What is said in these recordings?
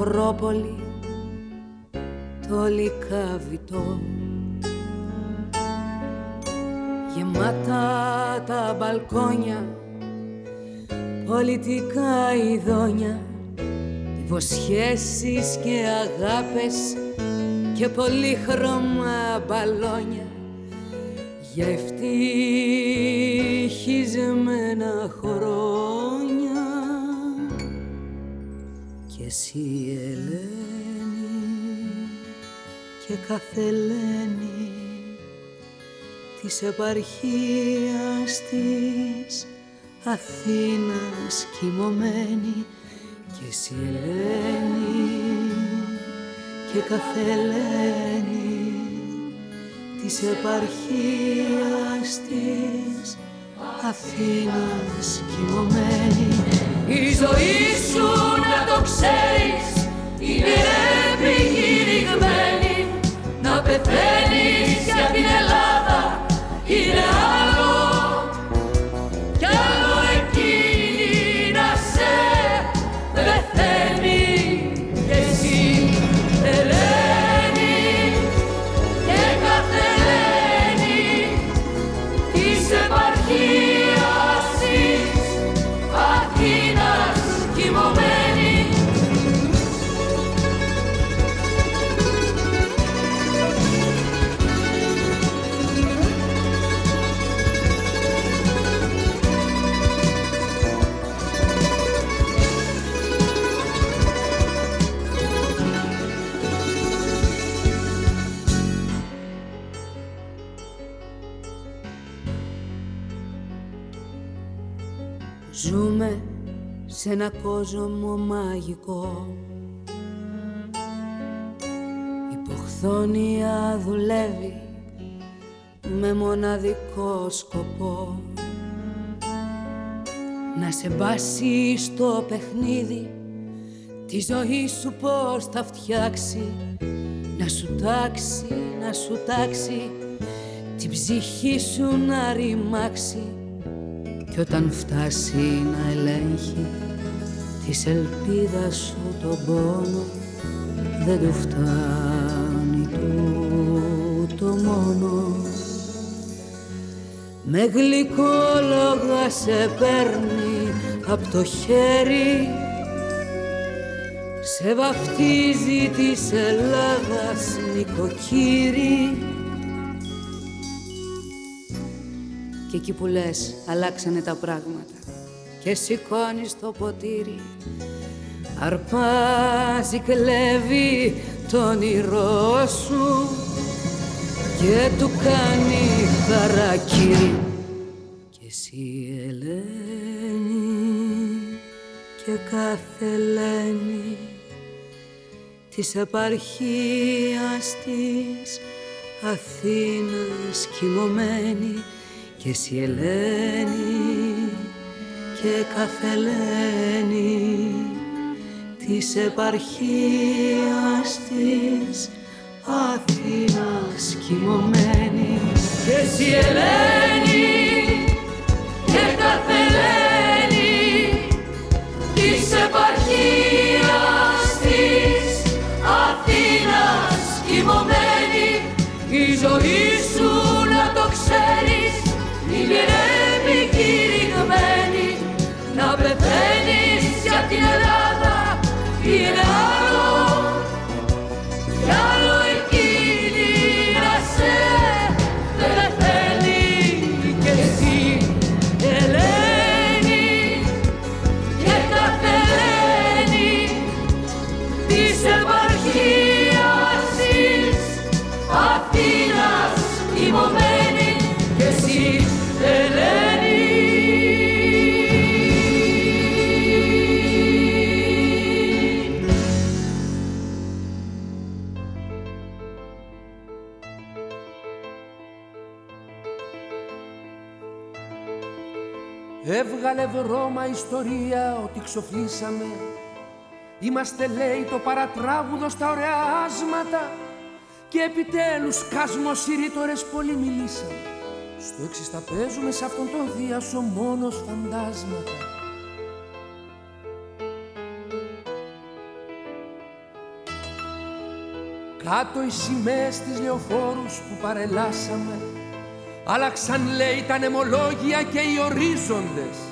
Ακρόπολη το λικάβιτο γεμάτα τα μπαλκόνια πολιτικά ειδόνια υποσχέσεις και αγάπες και πολύχρωμα μπαλόνια. Για εσύ Ελένη και καθελένη της επαρχίας της Αθήνας κοιμωμένη. Και εσύ Ελένη και καθελένη της επαρχίας της Αθήνας κοιμωμένη η ζωή σου να το ξέρεις είναι επικηρυγμένη να πεθαίνεις σε ένα κόσμο μαγικό. Η ποχθόνια δουλεύει με μοναδικό σκοπό. Να σε μπάσει στο παιχνίδι τη ζωή σου πώς θα φτιάξει. Να σου τάξει, να σου τάξει την ψυχή σου να ρημάξει. Και όταν φτάσει να ελέγχει της ελπίδας σου τον πόνο δεν του φτάνει το μόνο. Με γλυκόλογα σε παίρνει απ' το χέρι σε βαφτίζει της Ελλάδας νοικοκύρη. Και εκεί που λες αλλάξανε τα πράγματα και σηκώνει το ποτήρι. Αρπάζει, κλέβει το όνειρό σου και του κάνει χαρακύρι και εσύ Ελένη και κάθε Ελένη της επαρχίας της Αθήνας κοιμωμένη. Και εσύ Ελένη και καθελένη της επαρχίας της Αθήνας κοιμωμένη. Και εσύ Ελένη και καθελένη της επαρχίας Έβγαλε βρώμα ιστορία ότι ξοφλήσαμε. Είμαστε λέει το παρατράγουδο στα ωραία άσματα Και επιτέλους κάσμος οι ρήτορες πολύ μιλήσαμε. Στο έξι τα παίζουμε σε αυτόν τον διάσο μόνος φαντάσματα. Κάτω οι σημαίες της λεωφόρους που παρελάσαμε Άλλαξαν λέει τα νεμολόγια και οι ορίζοντες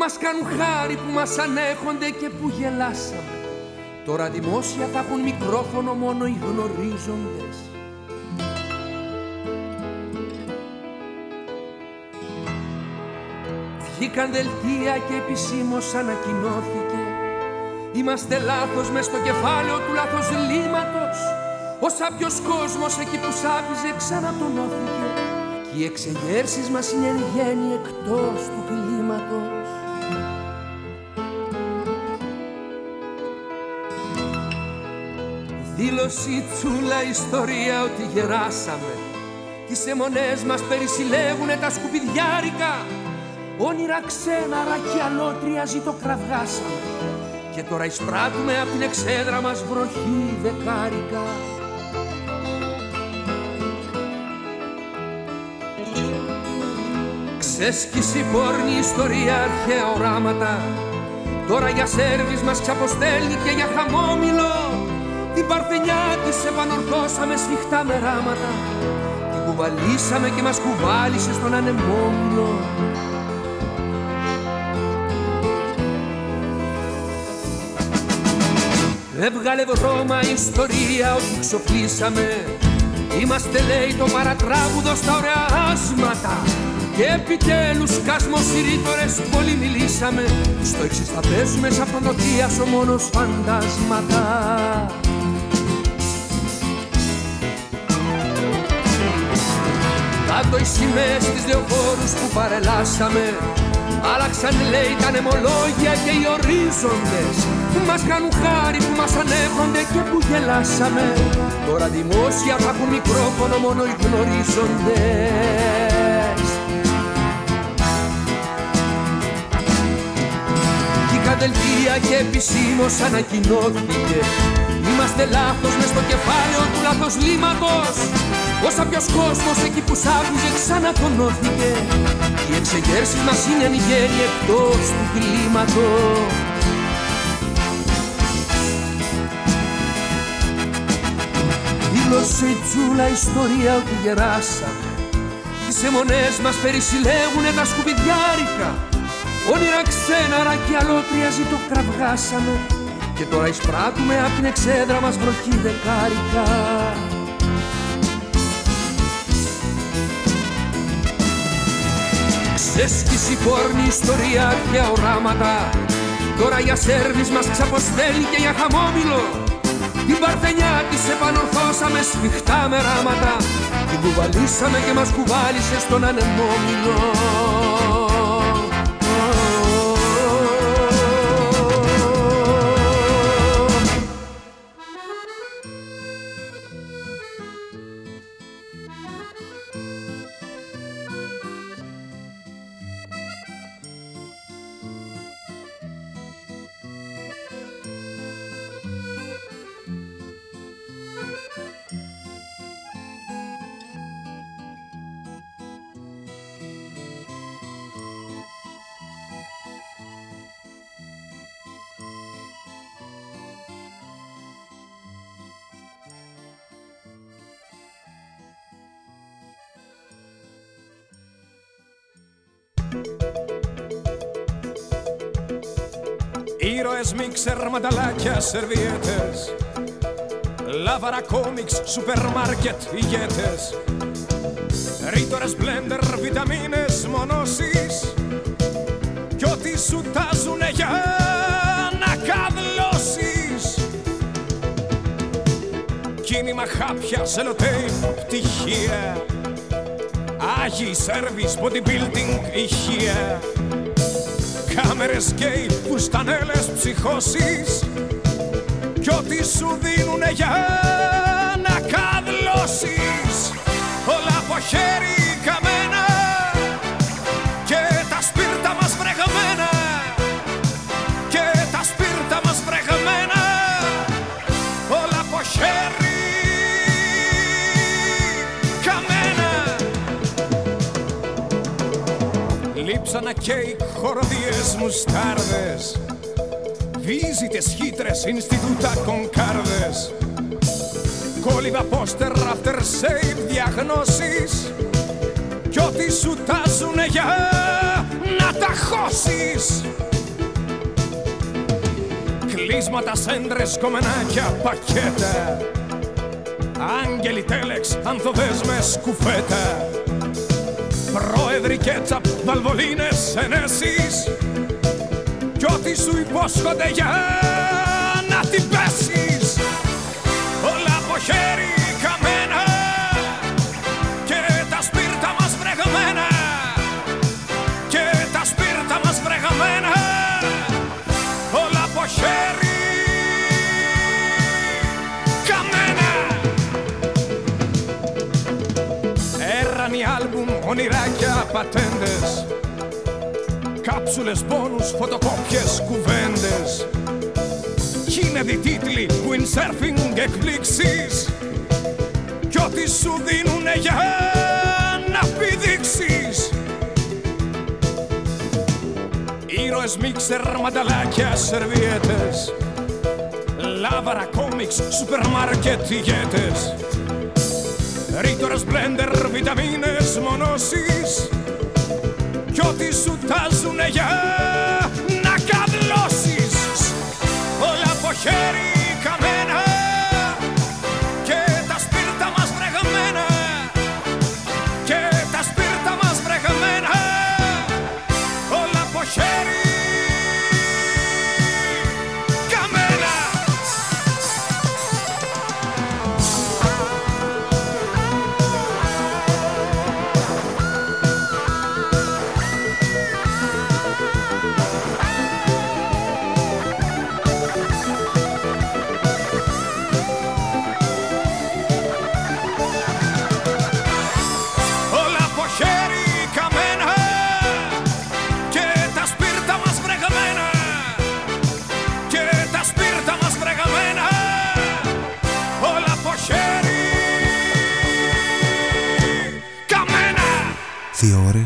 Μας κάνουν χάρη που μας ανέχονται και που γελάσαμε. Τώρα δημόσια θα έχουν μικρόφωνο μόνο οι γνωρίζοντες. Βγήκαν δελτία και επισήμως ανακοινώθηκε. Είμαστε λάθος μες στο κεφάλαιο του λάθος λύματος. Ο σάπιος κόσμος εκεί που σάπιζε ξανατονώθηκε. Και οι εξεγέρσεις μας είναι εν γέννη εκτός του κλίματος. Δήλωση τσούλα ιστορία ότι γεράσαμε. Τις αιμονές μας περισυλλεύουνε τα σκουπιδιάρικα. Όνειρα ξένα ρακιά αλότρια ζήτω κραυγάσαμε. Και τώρα εισπράττουμε απ' την εξέδρα μας βροχή δεκάρικα. Ξέσκηση πόρνη ιστορία αρχαία οράματα. Τώρα για σέρβις μας ξαποστέλνει και για χαμόμηλο Την παρθενιά της επανορθώσαμε σφιχτά με ράματα. Την κουβαλήσαμε και μας κουβάλισε στον ανεμόμηλο Έβγαλε βρώμα ιστορία ότι ξοφλήσαμε Είμαστε λέει το παρατράγουδο στα ωραία άσματα. Και επιτέλους κάσμος οι ρήτορες πολύ μιλήσαμε. Στο εξής θα παίζουμε σαν ο μόνος φαντάσματα Κάτω οι σημαίες στις λεωφόρους που παρελάσαμε. Άλλαξαν λέει τα νεμολόγια και οι ορίζοντες. Μας κάνουν χάρη που μας ανέχονται και που γελάσαμε. Τώρα δημόσια θα έχουν μικρόφωνο μόνο οι γνωρίζοντες. Δελτία και επισήμως ανακοινώθηκε. Είμαστε λάθος μες στο κεφάλαιο του λάθος λύματος Όσα ποιος κόσμος εκεί που σ' άκουζε ξανατονώθηκε Οι εξεγέρσεις μας είναι εν γέννη εκτός του κλίματος. Δήλωσε η τσούλα ιστορία ότι γεράσαμε. Τις αιμονές μας περισυλλέγουνε τα σκουπιδιάρικα. Όνειρα ξένα και αλότρια ζήτω κραυγάσαμε. Και τώρα εισπράττουμε απ' την εξέδρα μας βροχή δεκάρικα Ξέσκηση πόρνη ιστορία και οράματα. Τώρα για σέρβις μας ξαποστέλει και για χαμόμηλο. Την παρθενιά της επανορθώσαμε σφιχτά με ράματα. Την κουβαλήσαμε και μας κουβάλισε στον ανεμόμηλο Ήρωες, μίξερ, μανταλάκια, σερβιέτες. Λάβαρα κόμιξ, σούπερ μάρκετ, ηγέτες. Ρήτορες, μπλέντερ, βιταμίνες, μονώσεις Κι ό,τι σου τάζουνε για να καβλώσεις Κίνημα χάπια, σελοτέιπ, πτυχία. Άγιοι σέρβις, bodybuilding, ηχεία Κάμερες γκέι, φουστανέλες, ψυχώσεις. Κι ό,τι σου δίνουνε για να καδλώσεις. Όλα από χέρι λείψανα και οι χορδιές μου στάρδες Βίζιτες χύτρες, Ινστιτούτα κονκάρδες. Κόλληβα πόστερ, after save, διαγνώσεις. Κι ό,τι σου τάζουνε για να τα χώσεις. Κλείσματα, σέντρες, κομμενάκια, πακέτα. Άγγελοι τέλεξ, ανθοδέσμες, κουφέτα Πρόεδροι κέτσαπ, βαλβολίνες, ενέσεις. Κι ό,τι σου υπόσχονται για να την πέσεις. Όλα από χέρι πατέντες Κάψουλες, πόνους, φωτοκόπιες, κουβέντες. Κι είναι τίτλοι, windsurfing, εκπλήξεις. Κι ό,τι σου δίνουνε για να πηδήξεις. Ήρωες, μίξερ, μανταλάκια, σερβιέτες. Λάβαρα, κόμιξ, σούπερ μάρκετ, ηγέτες. Ρίτορες, μπλέντερ, βιταμίνες, μονώσεις Κι ό,τι σου τάζουνε για να καβλώσεις Όλα από χέρι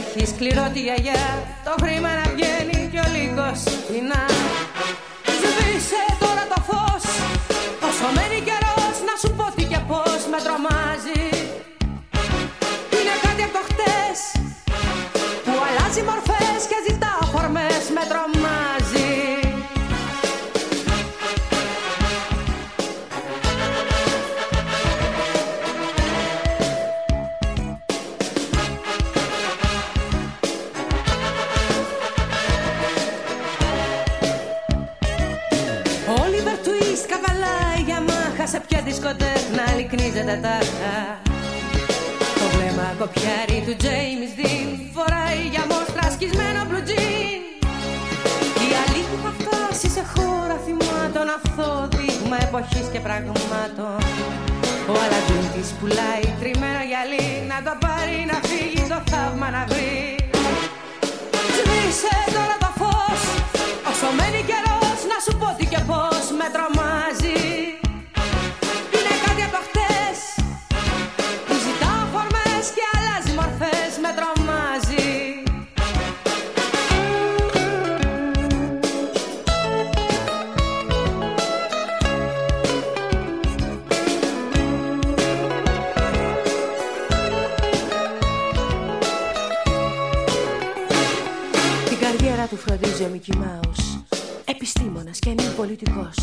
Έχει σκληρό τη γιαγιά. Το χρήμα να βγαίνει κι ο λύκος φθηνά Σβήσε τώρα το φως. Όσο μένει καιρός να σου πω τι και πώς. Με τρομάζει δισκοτέκνα λυκνίζεται τάχα Το βλέμμα κοπιάρι του James Dean φοράει για μόστρα σκισμένο blue jean. Η αλήθεια θα φτάσει σε χώρα θυμάτων αυτό δείγμα εποχής και πραγμάτων. Ο Αλαντίν της πουλάει τριμμένο γυαλί να το πάρει να φύγει το θαύμα να βρει. Σβήσε τώρα το φως Όσο μένει καιρός να σου πω τι και πώς με τρομάζει του φροντίζει ο Μικη Μάους. Επιστήμονας και μη πολιτικός.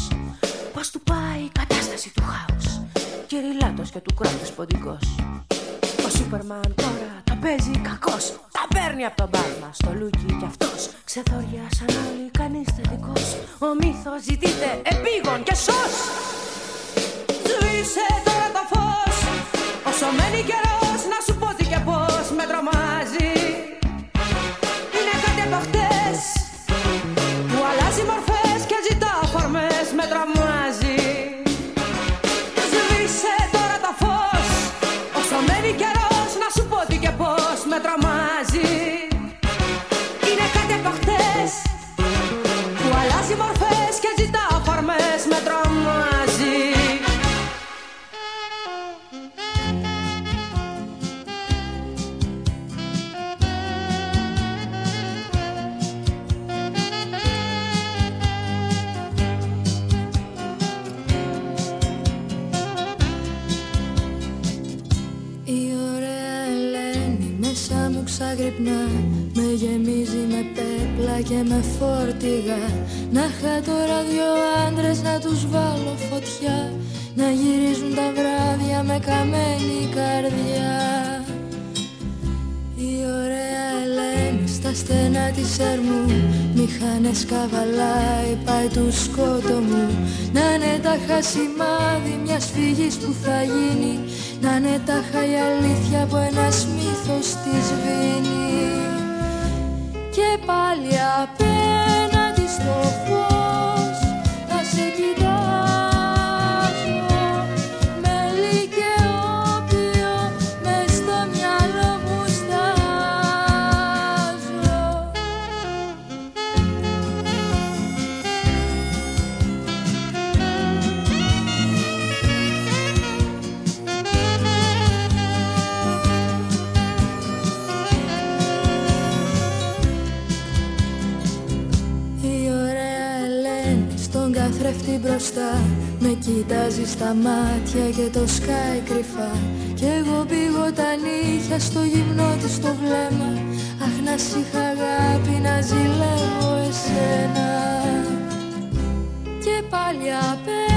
Πώς του πάει η κατάσταση του χάους. Κυριλάτος και του κράτους ποντικός. Ο Σούπερμαν τώρα τα παίζει κακός. Τα παίρνει από τον Μπάτμα στο Λούκι κι αυτός. Ξεθόρια σαν όλοι κανείς θετικός Ο μύθος ζητείται επίγον και σως Με γεμίζει με πέπλα και με φόρτιγα Να είχα τώρα δυο άντρες να τους βάλω φωτιά. Να γυρίζουν τα βράδια με καμένη καρδιά. Η ωραία Ελένη σημάδι μιας φύγης που θα γίνει. Να είναι τάχα η αλήθεια που ένας μύθος της σβήνει Και πάλι απέναντι στο φως μπροστά Με κοιτάζεις στα μάτια και το σκάει κρυφά. Κι εγώ πήγω τα νύχια στο γυμνό της το βλέμμα. Αχ να σ' είχα αγάπη να ζηλεύω εσένα. Και πάλι απέναντι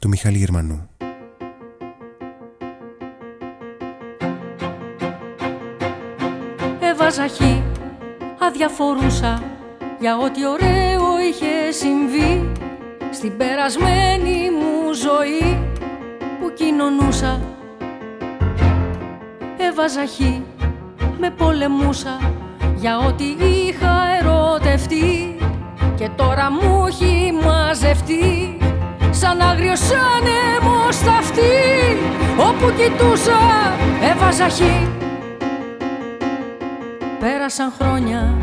Του Μιχάλη Γερμανού. Έβαζα χ, αδιαφορούσα για ό,τι ωραίο είχε συμβεί στην περασμένη μου ζωή που κοινωνούσα. Έβαζα χ, με πολεμούσα για ό,τι είχα ερωτευτεί και τώρα μου έχει μαζευτεί σαν άγριος άνεμος στα αυτή όπου κοιτούσα έβαζα χ. Πέρασαν χρόνια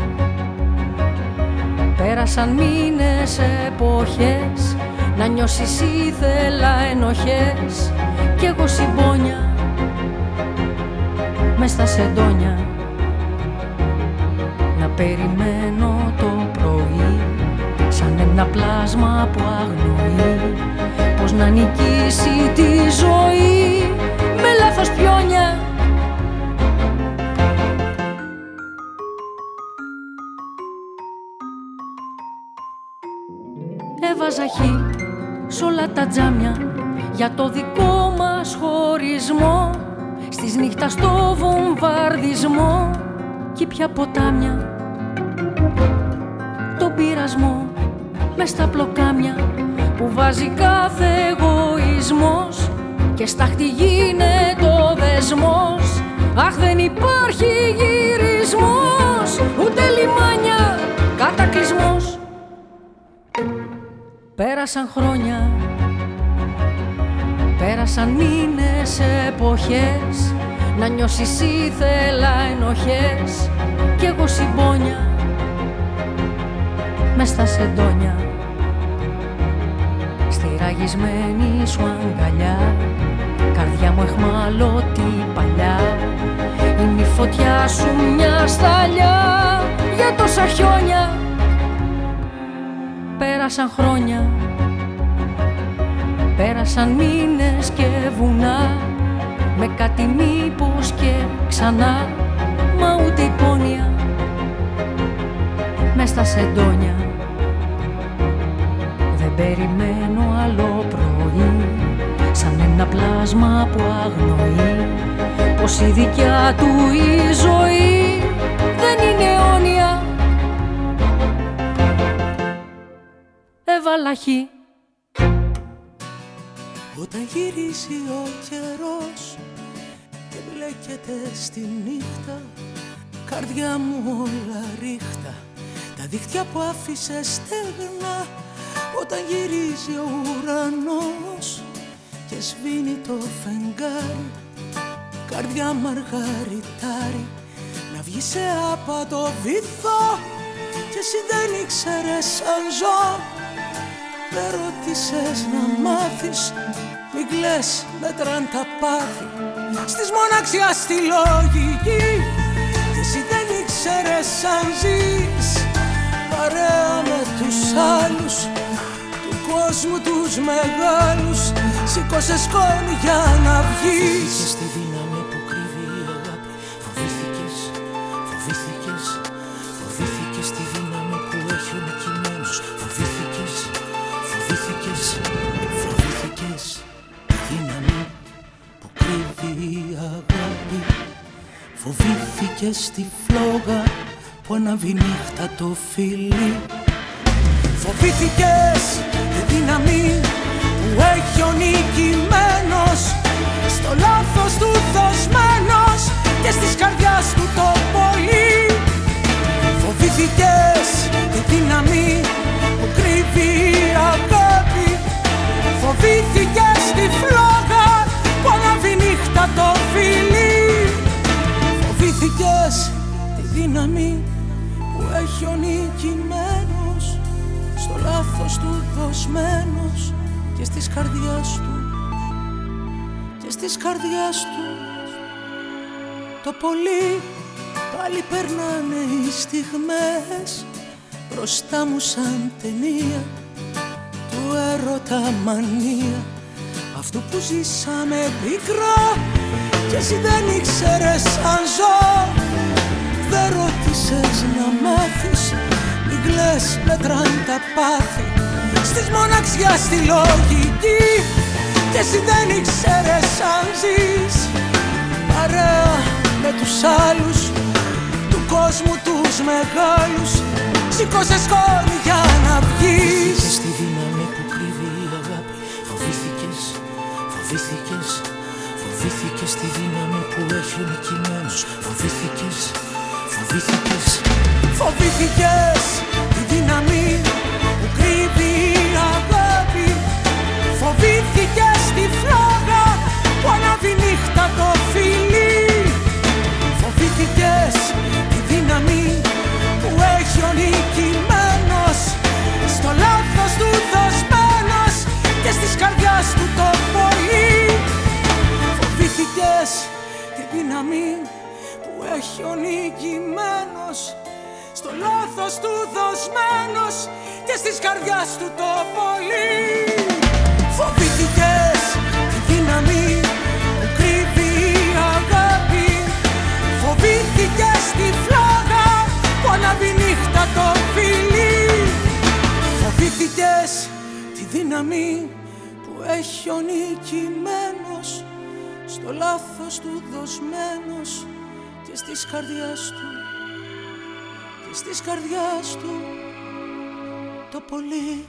Πέρασαν μήνες, εποχές Να νιώσεις ήθελα ενοχές. Κι εγώ συμπόνια Μες στα σεντόνια Να περιμένω το πρωί Σαν ένα πλάσμα που αγνοεί Πώς να νικήσει τη ζωή με λάθος πιόνια. Έβαζα χ σ' όλα τα τζάμια για το δικό μας χωρισμό. Στις νύχτα στο βομβαρδισμό κι πια ποτάμια. Τον πειρασμό μες στα πλοκάμια που βάζει κάθε εγωισμός και στάχτη γίνεται ο δεσμός. Αχ δεν υπάρχει γυρισμός ούτε λιμάνια κατακλυσμός. Πέρασαν χρόνια Πέρασαν μήνες, εποχές. Να νιώσεις ήθελα ενοχές. Κι εγώ συμπόνια μες στα σεντόνια στη ραγισμένη σου αγκαλιά. Καρδιά μου εχμαλώτη παλιά. Είναι η φωτιά σου μια σταλιά. Για τόσα χιόνια πέρασαν χρόνια. Πέρασαν μήνες και βουνά. Με κάτι μήπως και ξανά. Μα ούτε υπόνοια μες στα σεντόνια δεν περιμένω άλλο πρωί. Σαν ένα πλάσμα που αγνοεί πως η δικιά του η ζωή δεν είναι αιώνια. Εβαλαχή Όταν γυρίζει ο καιρός και μπλέκεται στη νύχτα καρδιά μου όλα ρίχτα. Τα δίχτυα που άφησε στεγνά όταν γυρίζει ο ουρανός και σβήνει το φεγγάρι. Καρδιά μαργαριτάρι να βγει σε άπατο βυθό και εσύ δεν ήξερες αν ζω. Δεν ρώτησες να μάθεις μην κλαις μέτραν τα πάθη. Στις μοναξιάς στη λογική και εσύ δεν ήξερες αν ζεις τους μεγάλους σήκωσε σκόνη για να βγεις. Και στη δύναμη που κρύβει η αγάπη. Φοβήθηκες, φοβήθηκες φοβήθηκες τη δύναμη που έχει ο νικημένος. Φοβήθηκες, φοβήθηκες φοβήθηκες τη δύναμη που κρύβει η αγάπη. Φοβήθηκες τη φλόγα που αναβεί νύχτα το φίλι Φοβήθηκες τη δύναμη που έχει ο νικημένος Στο λάθος του δοσμένος και στις καρδιάς του το πολύ. Φοβήθηκες τη δύναμη που κρύβει η αγάπη. Φοβήθηκες τη φλόγα που αναβεί νύχτα το φίλι Φοβήθηκες τη δύναμη που έχει ο νικημένος στο λάθος του δοσμένος και στις καρδιάς του και στις καρδιάς του. Το πολύ πάλι περνάνε οι στιγμές μπροστά μου σαν ταινία του έρωτα μανία αυτού που ζήσαμε πικρά και εσύ δεν ήξερες αν ζω. Δεν ρώτησες να μάθεις Μην κλαις μετράν τα πάθη Στις μοναξιάς στη λογική Και εσύ δεν ήξερες αν ζεις. Παρέα με τους άλλους Του κόσμου τους μεγάλους Σήκωσε σκόνη για να βγεις. Φοβήθηκες τη δύναμη που κρύβει η αγάπη. Φοβήθηκες, φοβήθηκες Φοβήθηκες τη δύναμη που έχει ο νικημένος Φοβήθηκες, φοβήθηκες. Φοβήθηκες ανάβει νύχτα το φιλί Φοβήθηκες τη δύναμη που έχει ο νικημένος. Στο λάθος του δοσμένος και στις καρδιάς του το πολύ Φοβήθηκες τη δύναμη που έχει ο νικημένος. Στο λάθος του δοσμένος και στις καρδιάς του το πολύ Φοβήθηκες που ανάβει νύχτα το φιλί. Φοβήθηκες τη δύναμη που έχει ο νικημένος στο λάθος του δοσμένος και στις καρδιάς του και στις καρδιάς του το πολύ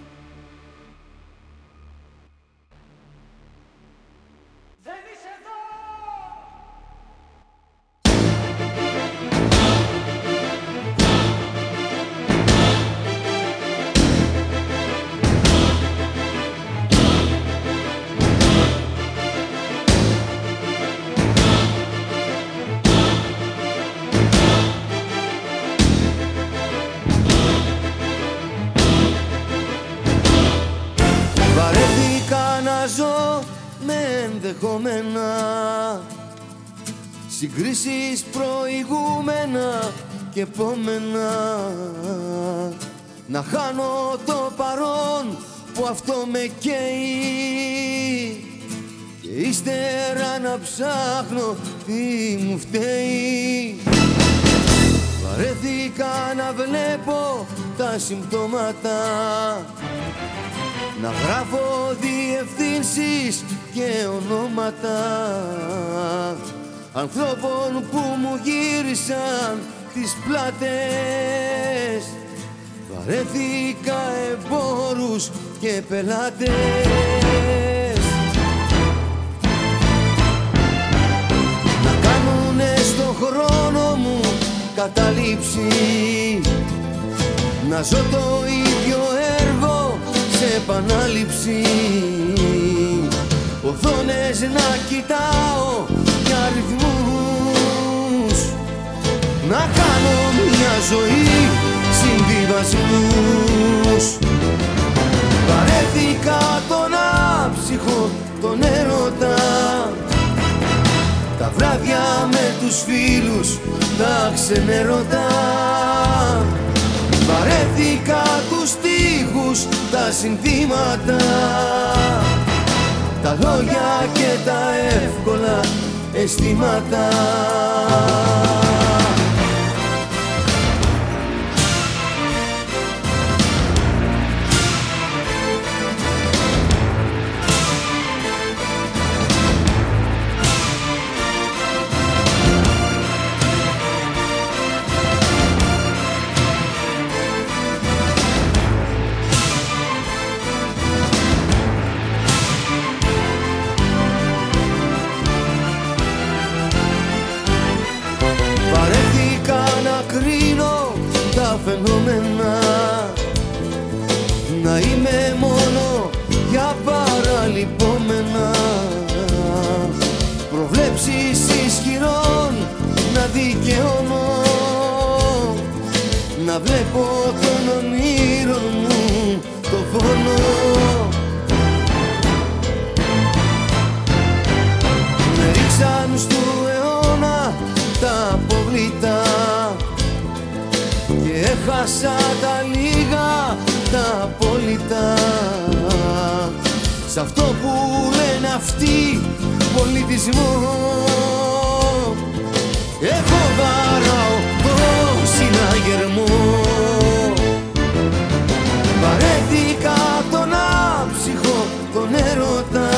ενδεχόμενα Συγκρίσεις προηγούμενα και επόμενα. Να χάνω το παρόν που αυτό με καίει. Και ύστερα να ψάχνω τι μου φταίει. Βαρέθηκα να βλέπω τα συμπτώματα Να γράφω διευθύνσεις και ονόματα Ανθρώπων που μου γύρισαν τις πλάτες. Βαρέθηκα εμπόρους και πελάτες. Να κάνουνε στο χρόνο μου καταλήψει Να ζω το ίδιο έργο σε επανάληψη. Οδόνες να κοιτάω για αριθμούς. Να κάνω μια ζωή συμβιβασμούς. Παρέθηκα τον άψυχο, τον έρωτα. Τα βράδια με τους φίλους τα ξενερωτά Βαρέθηκα τους στίχους, τα συνθήματα. Τα λόγια και τα εύκολα αισθήματα τα φαινόμενα Να είμαι μόνο για παραλυπόμενα. Προβλέψεις ισχυρών να δικαιώνω. Να βλέπω τον και έχασα τα λίγα τα απόλυτα. Σ' αυτό που λένε αυτοί πολιτισμό. Εγώ βαράω το συναγερμό. Βαρέθηκα τον άψυχο, τον έρωτα.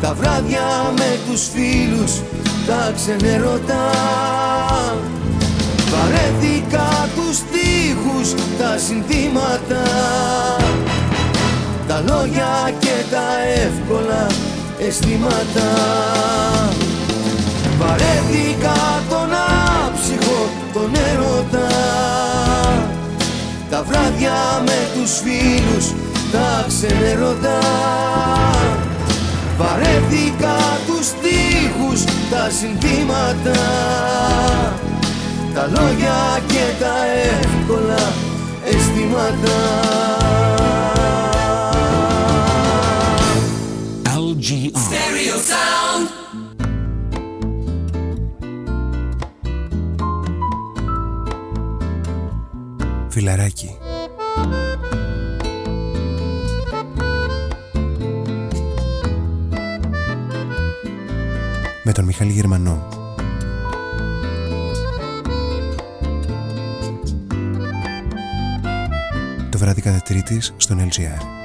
Τα βράδια με τους φίλους τα ξενερωτά Βαρέθηκα τους στίχους, τα συνθήματα. Τα λόγια και τα εύκολα αισθήματα. Βαρέθηκα τον άψυχο, τον έρωτα. Τα βράδια με τους φίλους τα ξενερωτά Βαρέθηκα τους στίχους, τα συνθήματα Τα λόγια και τα εύκολα αισθήματα LGR. Φιλαράκι. Με τον Μιχάλη Γερμανό. Βράδυ κατά τρίτης στον LGR.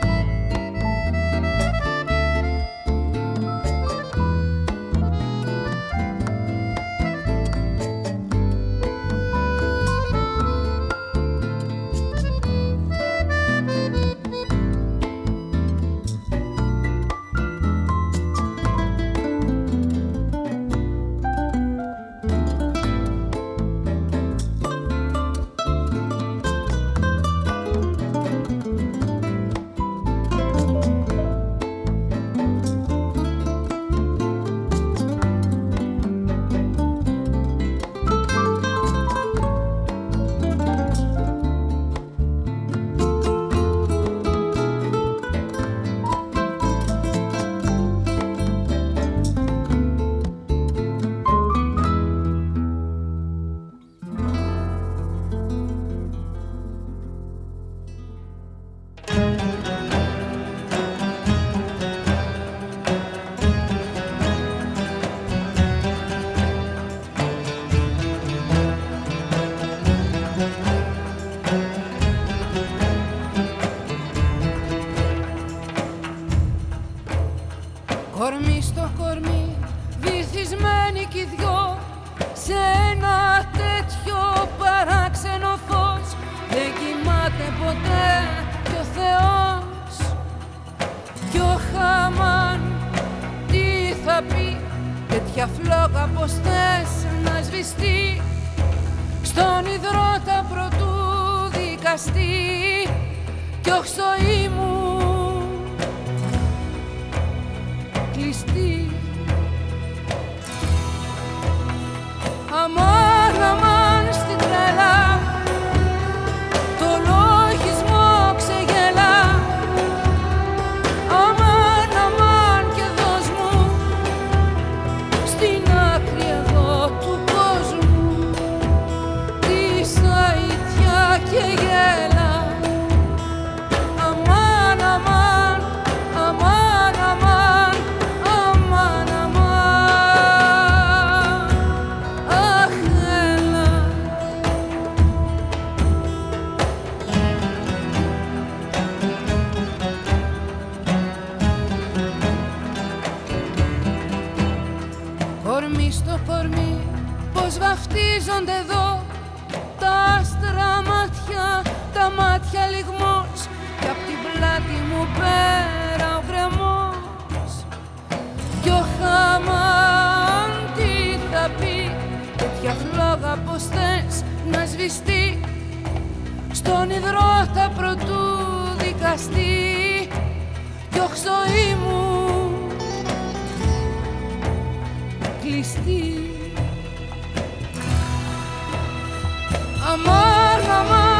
στον υδρότα πρωτού δικαστή και όχ ζωή μου. Κλειστή. Αμάν,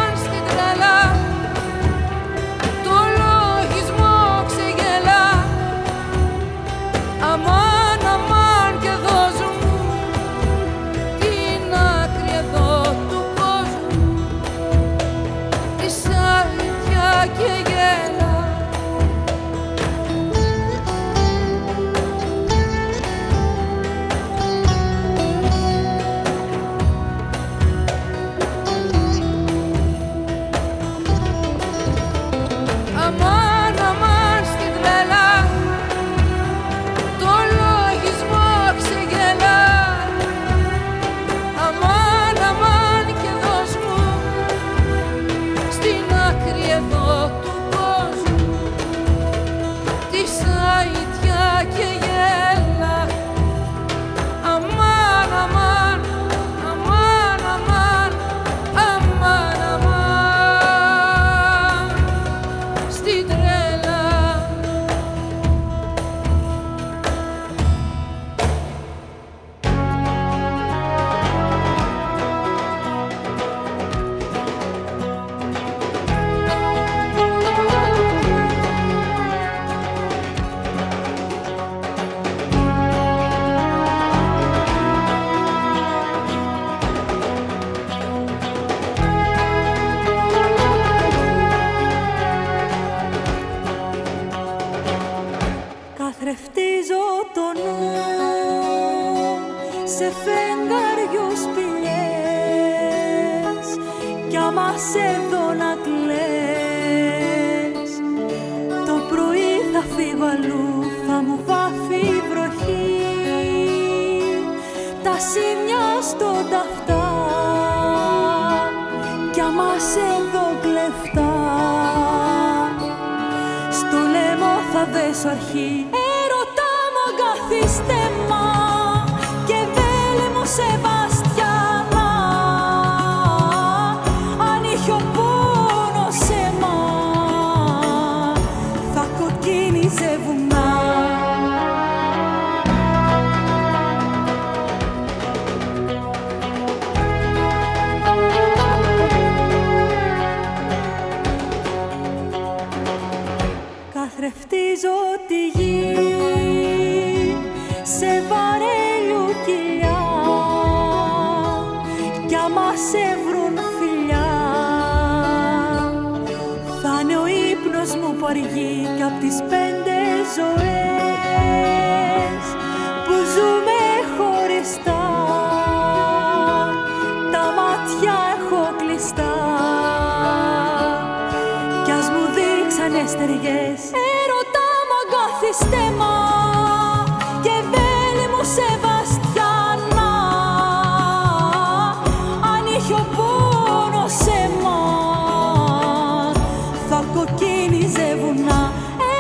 κοκκίνιζε βουνά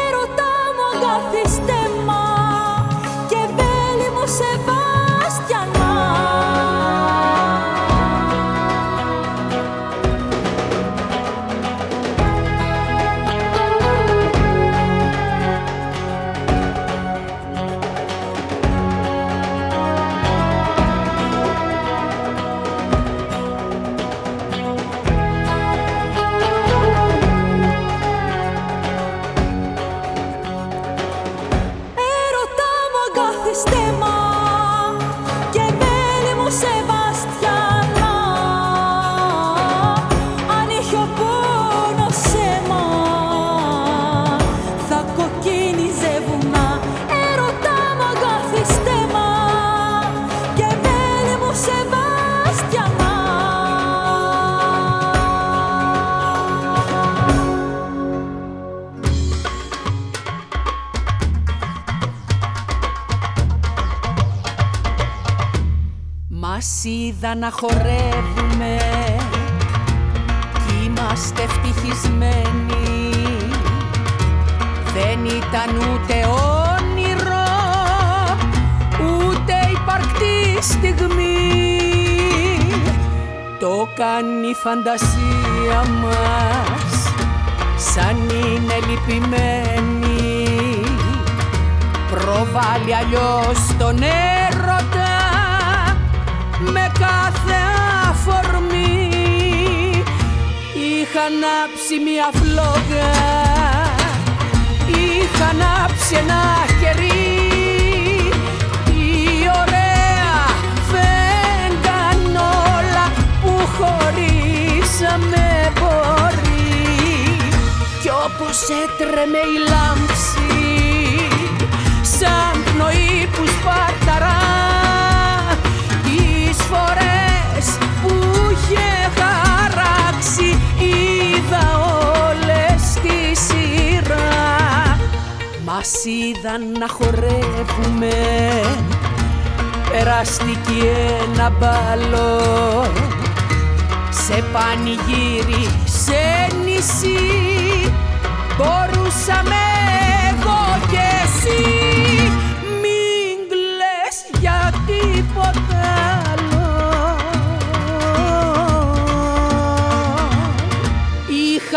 Έρωτα μου αγκαθιστέ είδα να χορεύουμε. Κι είμαστε ευτυχισμένοι. Δεν ήταν ούτε όνειρο ούτε υπαρκτή στιγμή. Το κάνει η φαντασία μας σαν είναι λυπημένη. Προβάλλει αλλιώς τον έρωτα με κάθε αφορμή. Είχα ανάψει μια φλόγα. Είχα ανάψει ένα κερί τι ωραία φέγγαν όλα που χωρίσαμε μπορεί κι όπως έτρεμε η λάμψη σαν πνοή που σπαρταρά τις φορές που είχε χαράξει είδα όλες τη σειρά μας είδαν να χορεύουμε περαστική ένα μπάλο. Σε πανηγύρι, σε νησί μπορούσαμε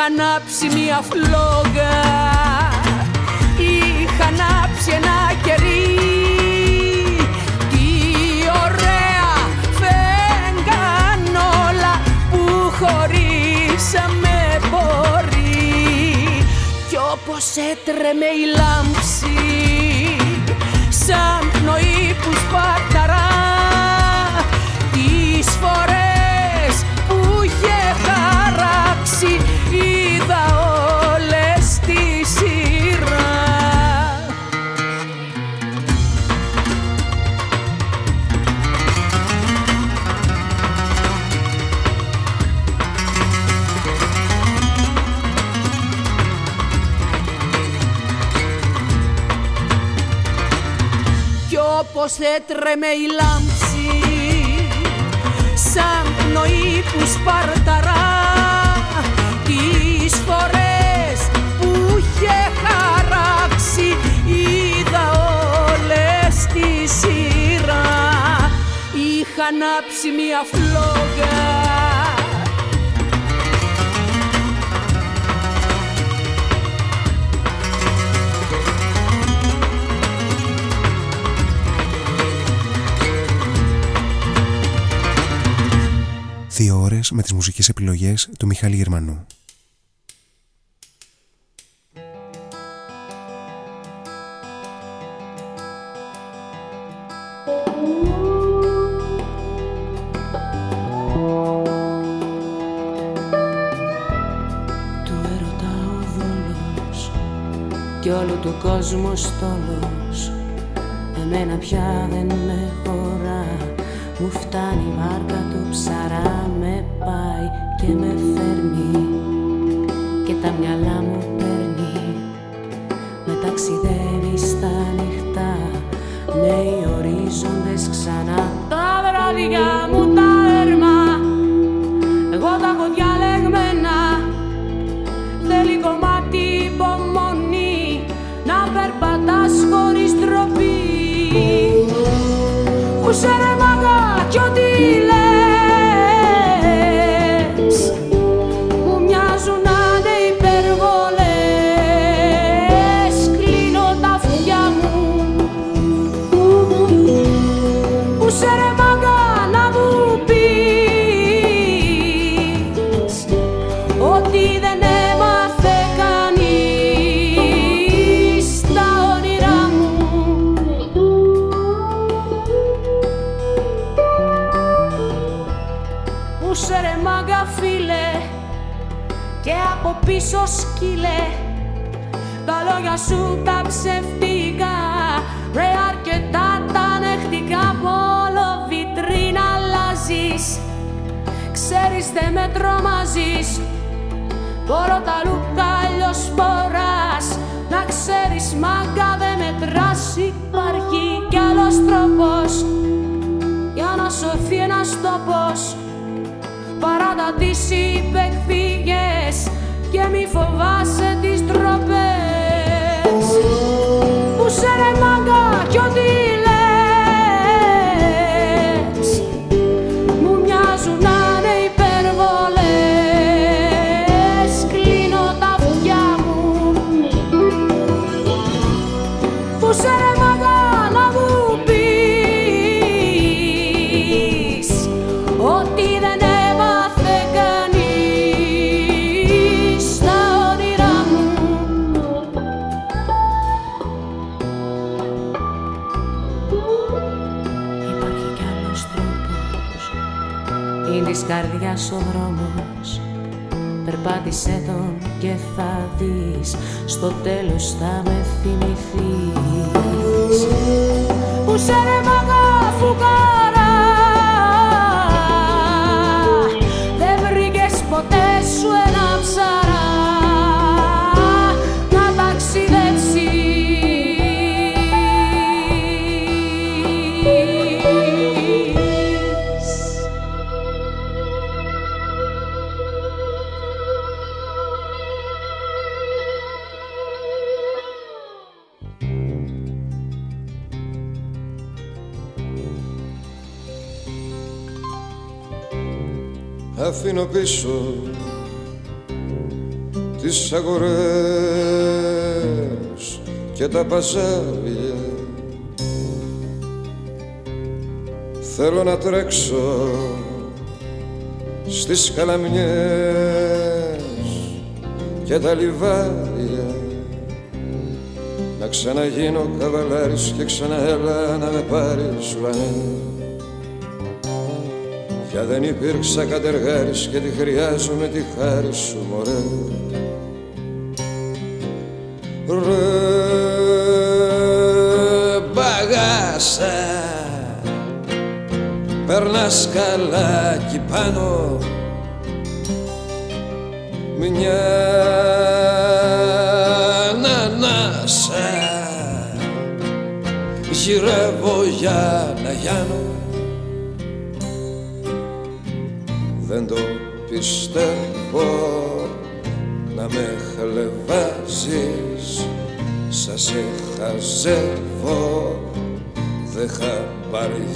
Είχα ανάψει μια φλόγα. Είχα ανάψει ένα κερί. Τι ωραία φέγγαν όλα που χωρίσαμε μπορεί Κι όπως έτρεμε η λάμψη Σαν πνοή που σπαταρά. Τις φορές που είχε χαράξει όπως έτρεμε η λάμψη Σαν πνοή που σπαρταρά Τις φορές που είχε χαράξει Είδα όλες τη σειρά. Είχα ανάψει μια φλόγα Δύο ώρες με τις μουσικές επιλογές του Μιχάλη Γερμανού. του έρωτα ο δόλος κι όλου του κόσμου στόλος εμένα πια δεν με χωρά μου φτάνει η και Περπάτησέ τον και θα δεις. Στο τέλος θα με θυμηθείς αφήνω πίσω τις αγορές και τα παζάρια. Θέλω να τρέξω στις καλαμιές και τα λιβάρια. Να ξαναγίνω καβαλάρης και ξαναέλα να με πάρεις βανέ Πια δεν υπήρξα κατεργάρης και τη χρειάζομαι τη χάρη σου μωρέ. Ρε μπαγάσα Περνάς καλά κι πάνω. Μια ανάσα Γυρεύω για να γιάνω δεν το πιστεύω να με χλεβάζεις Σας σε χαζεύω δεν χαμπαριάζεις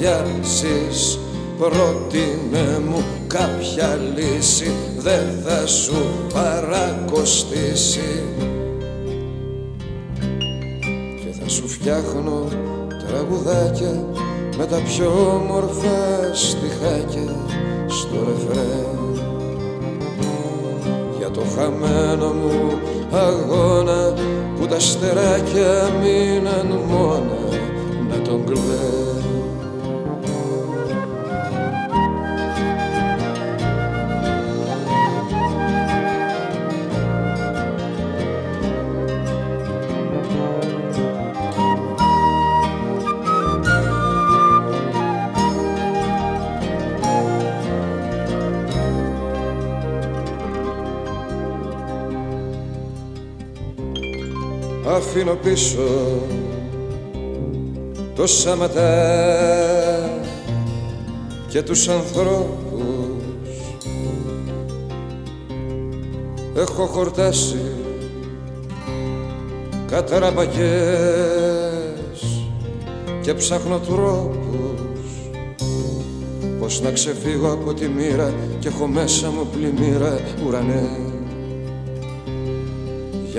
Πρότεινε μου κάποια λύση δεν θα σου παρακοστήσει. Και θα σου φτιάχνω τραγουδάκια με τα πιο όμορφα στιχάκια στο ρεφρέν. Για το χαμένο μου αγώνα που τα στεράκια μείναν μόνα να τον κλαίν αφήνω πίσω το σαματά και τους ανθρώπους. Έχω χορτάσει καταραμπακές και ψάχνω τρόπους πως να ξεφύγω από τη μοίρα. Και έχω μέσα μου πλημμύρα ουρανές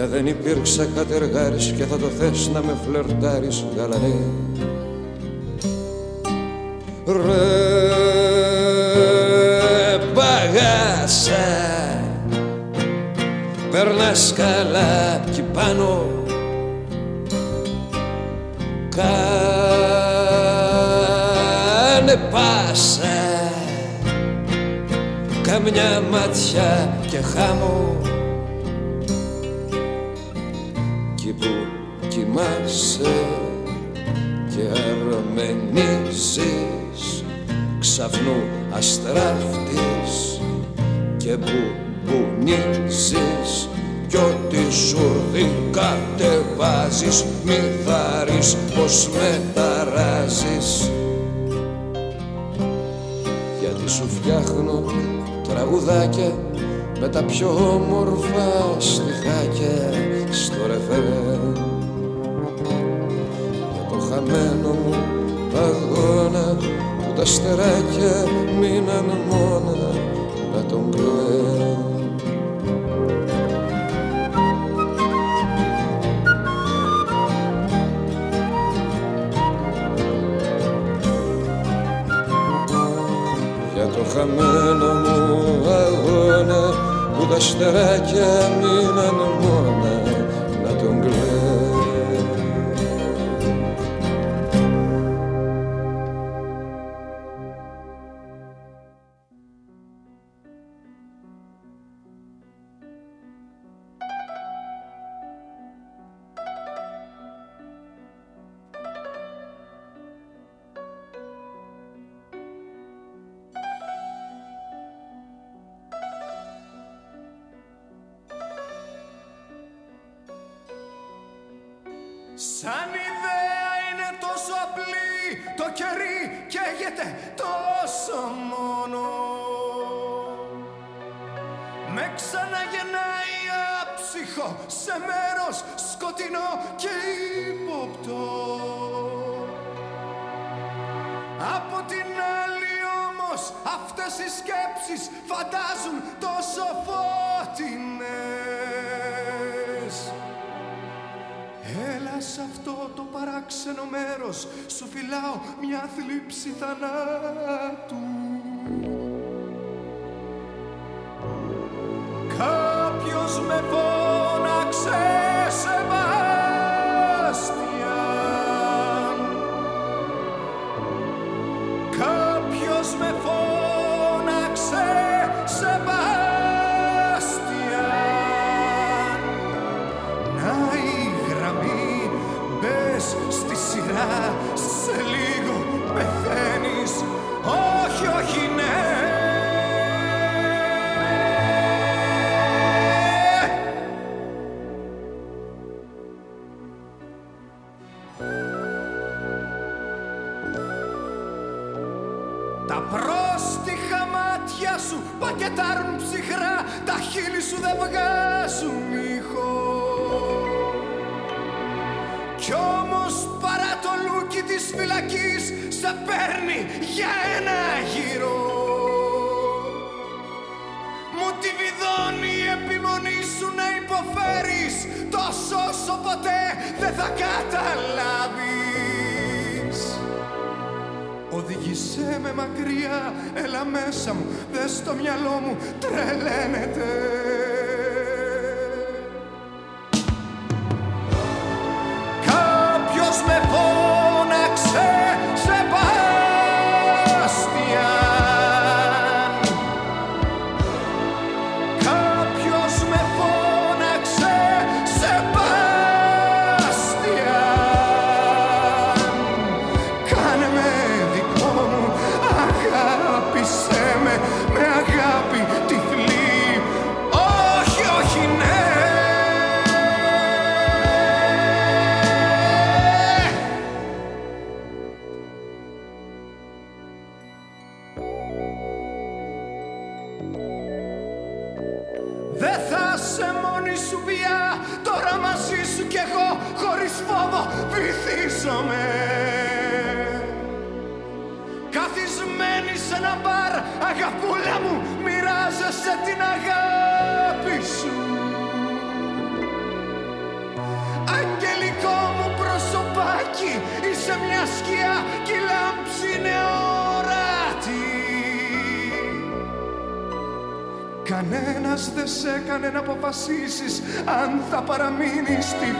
για δεν υπήρξα κατεργάρης και θα το θες να με φλερτάρεις γαλανέ. Ρε παγάσα Περνάς καλά κι πάνω. Κάνε πάσα Καμιά μάτια και χάμω που κοιμάσαι και αρμενίζεις ξαφνού αστράφτης και που μπουνίζεις κι ό,τι σου κατεβάζεις μη θάρεις πως με ταράζεις γιατί σου φτιάχνω τραγουδάκια με τα πιο όμορφα στιχάκια στο ρεφερέν για το χαμένο μου αγώνα που τα στεράκια μείναν μόνα να τον κλαίν χαμένο μου αγώνα που τα στεράκια μείναν μόνο ή θανάτου να αποφασίσεις αν θα παραμείνεις στη.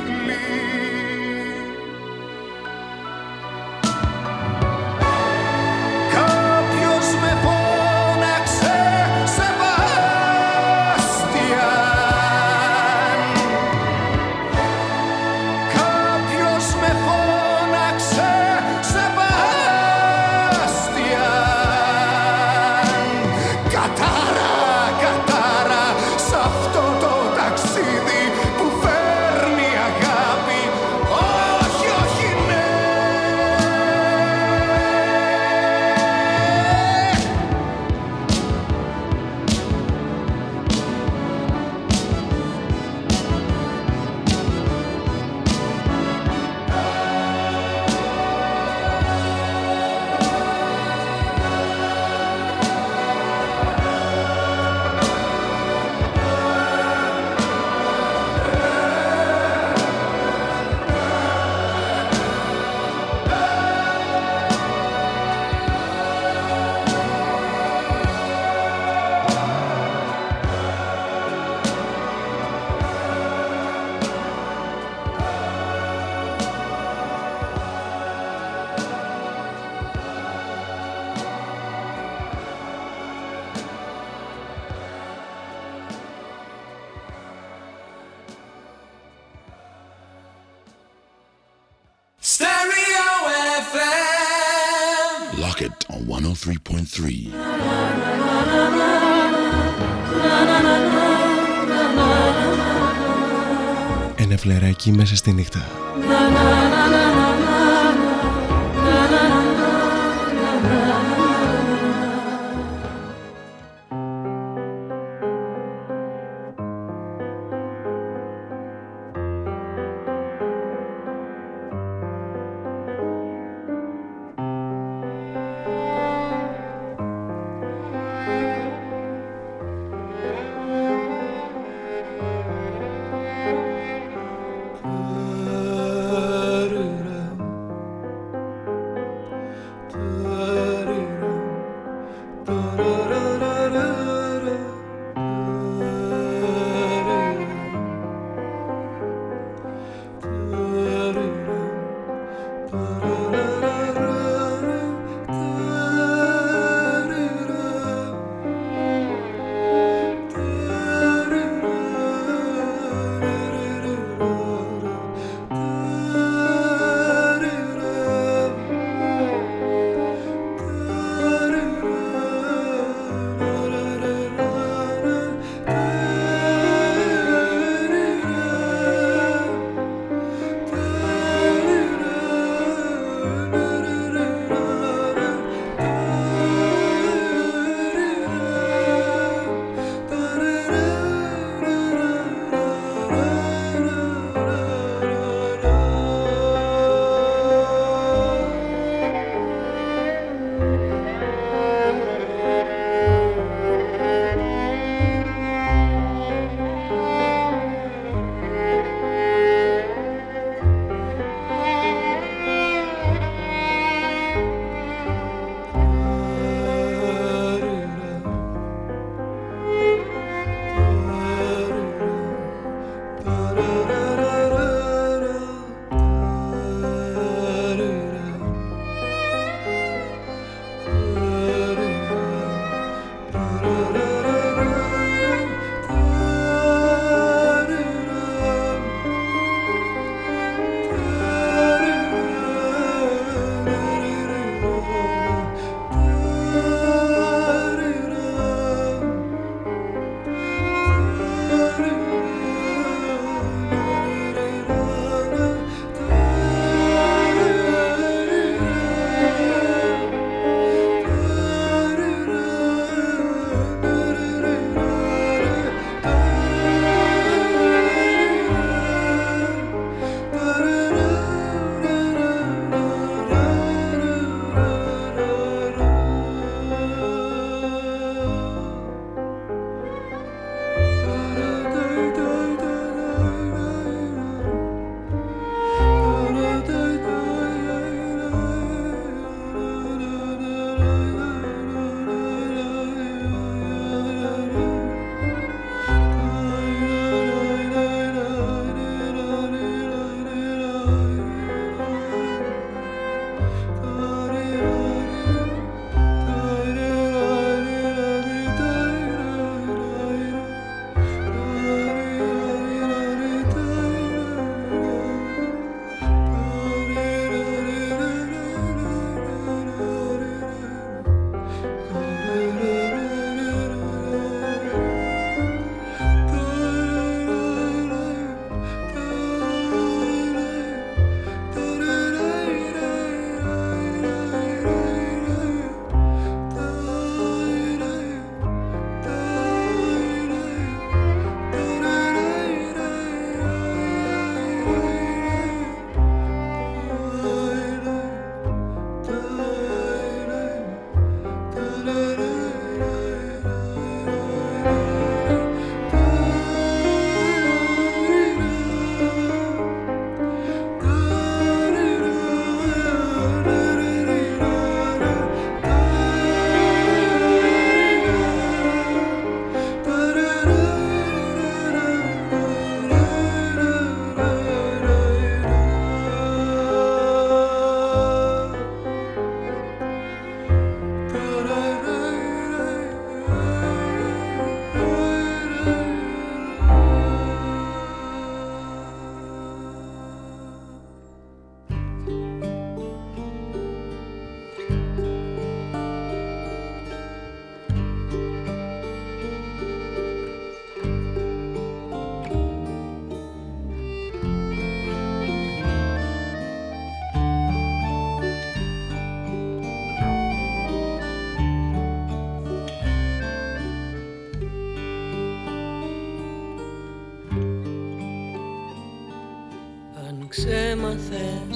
Ένα φλεράκι μέσα στη νύχτα.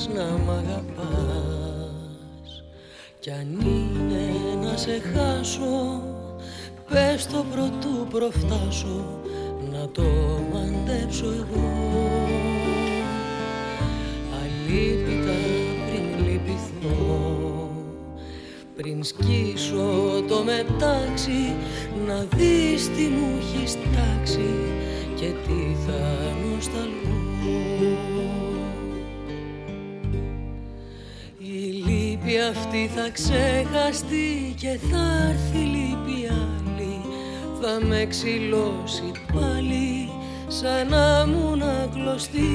Να μ' αγαπάς. Κι αν είναι να σε χάσω Πες το πρωτού προφτάσω Να το μαντέψω εγώ. Αλίπητα πριν λυπηθώ Πριν σκίσω το μετάξι Να δεις τι μου έχεις τάξει Και τι αυτή θα ξεχαστεί και θα έρθει λύπη άλλη. Θα με ξυλώσει πάλι σαν να μου να κλωστεί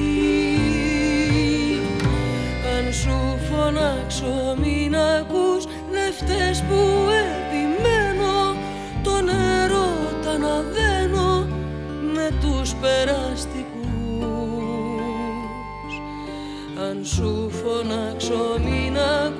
Αν σου φωνάξω μην ακούς δε φταίς που επιμένω. Τον έρωτα να δένω με τους περαστικούς. Αν σου φωνάξω μην ακούς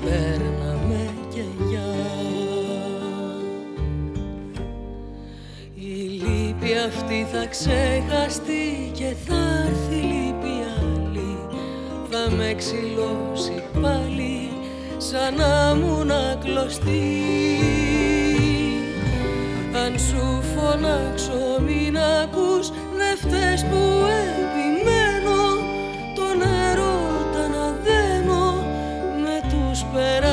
Προσπέρνα με και για αυτή θα ξεχαστεί και θα έρθει λύπη άλλη. Θα με ξυλώσει πάλι σαν να μου να κλωστεί Αν σου φωνάξω μην ακούς με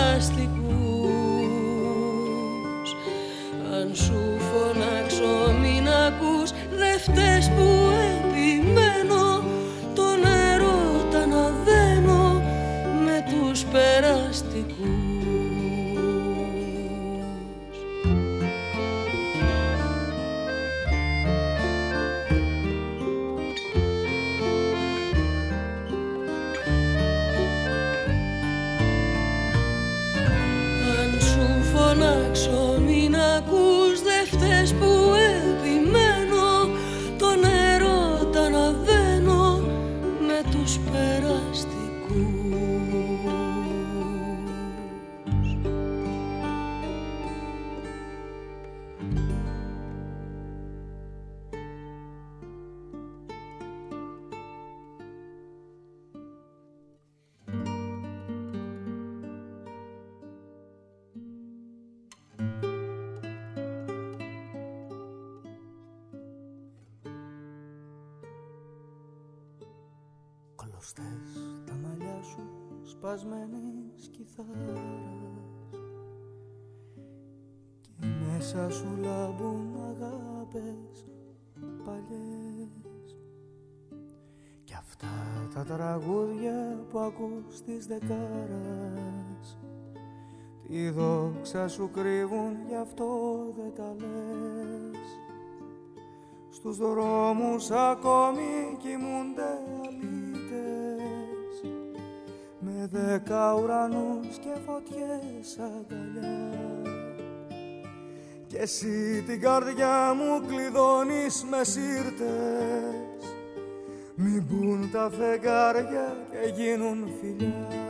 της δεκάρας. Τη δόξα σου κρύβουν γι' αυτό δεν τα λες. Στους δρόμους ακόμη κοιμούνται δέκα ουρανούς και φωτιές αγκαλιά. Και εσύ την καρδιά μου κλειδώνεις με σύρτες μην μπουν τα φεγγάρια και γίνουν φιλιά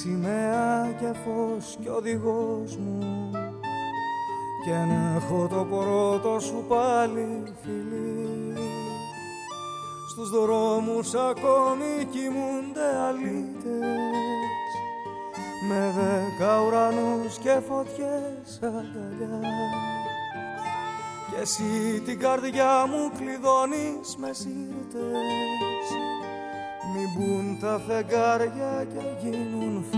σημαία και φως και οδηγός μου. Και να έχω το πρώτο σου πάλι φιλί Στους δρόμους ακόμη κοιμούνται αλήτες. Με δέκα ουρανούς και φωτιές αγκαλιά. Εσύ την καρδιά μου κλειδώνεις με σύρτες Μην μπουν τα φεγγάρια και γίνουν φιλιά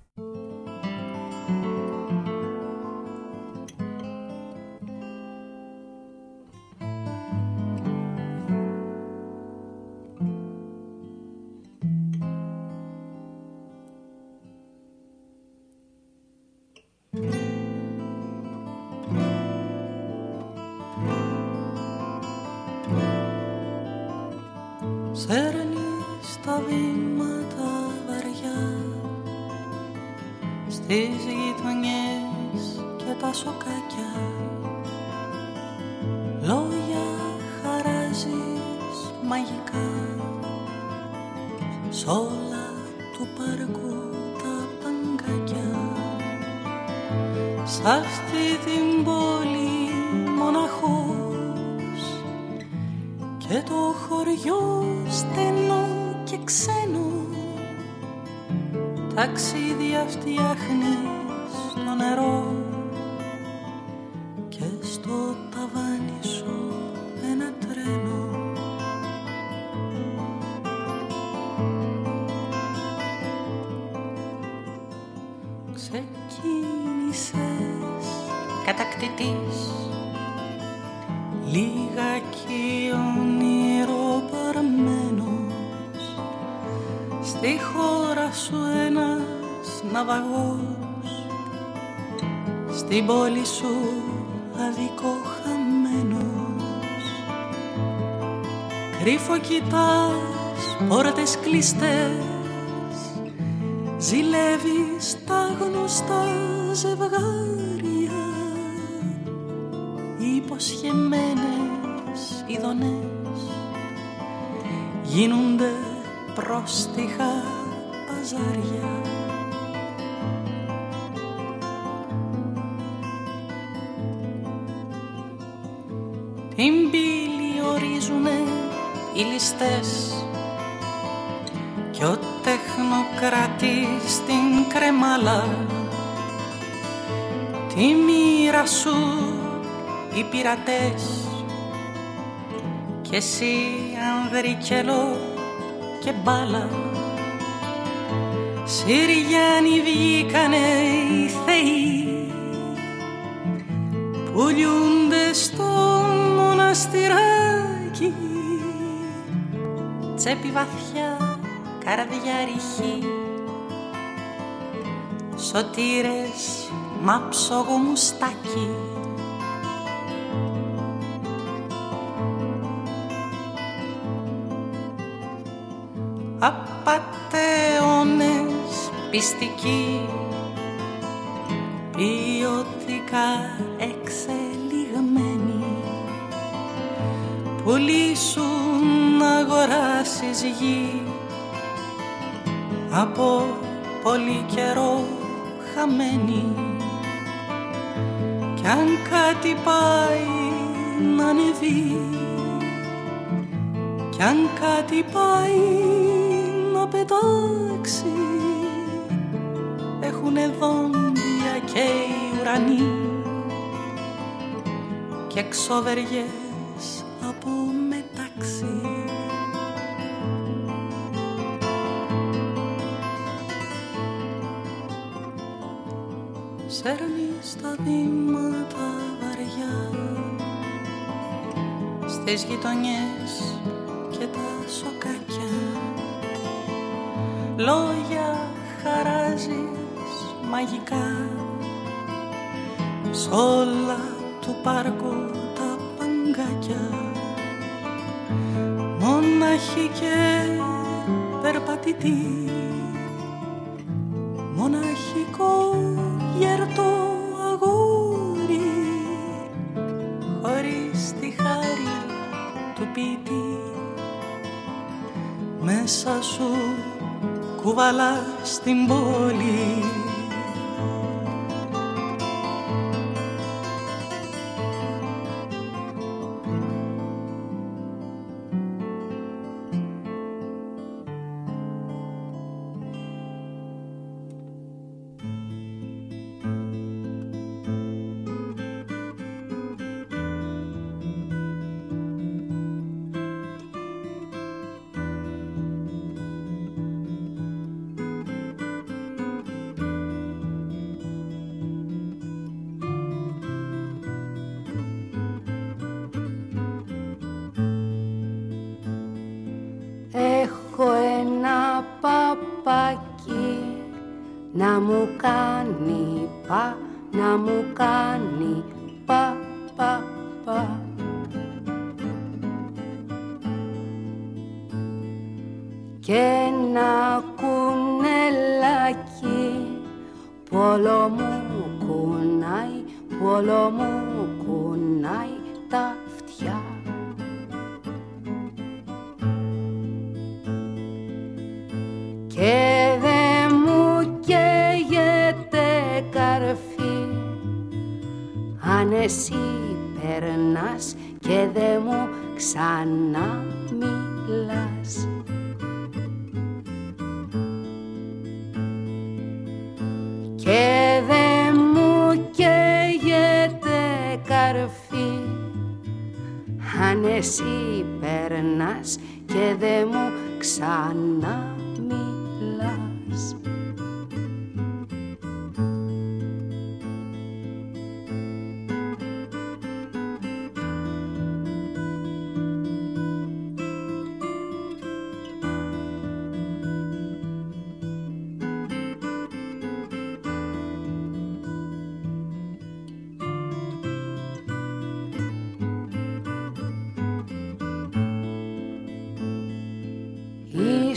Οι ληστές κι ο τεχνοκράτης στην κρεμάλα τη μοίρα σου οι πειρατές. Και εσύ ανδρικελό και μπάλα Συριάνοι βγήκανε οι θεοί πουλιούνται τσέπη βαθιά, καρδιά ρηχή. Σωτήρες, μα ψόγο μουστάκι Απατεώνες πιστικοί ποιοτικά εξελιγμένοι. Πουλήσουν να αγοράσεις γη. Από πολύ καιρό χαμένη. Κι αν κάτι πάει να ανεβεί. Κι αν κάτι πάει να πετάξει. Έχουνε δόντια και οι ουρανοί. Και ξοβεριές βήματα βαριά στις γειτονιές και τα σοκάκια. Λόγια χαράζεις μαγικά. Σ' όλα του πάρκου τα παγκάκια. Μονάχοι και περπατητή κουβαλάς στην πόλη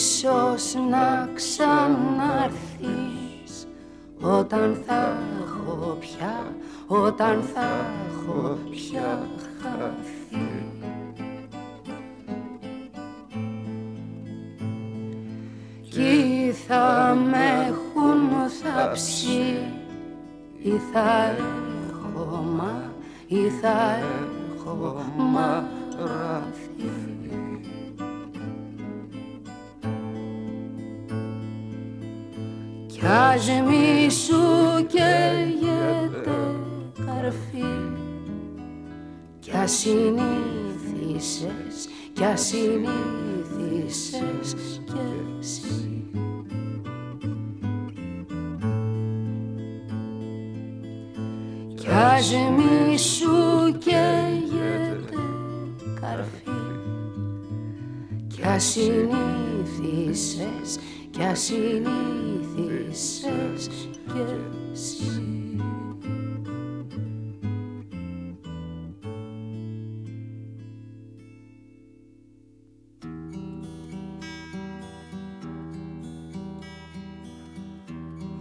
Ίσως να ξαναρθείς όταν θα έχω πια, όταν θα έχω πια χαθεί. Κι θα με έχουν θαψεί ή θα Κάσμι σου καίγεται καρφί. Κι ασυνήθισες κι ασυνήθισες κι εσύ. Κι ασμί σου καίγεται καρφί. Κι ασυνήθισες κι ασυνήθισες κι εσύ.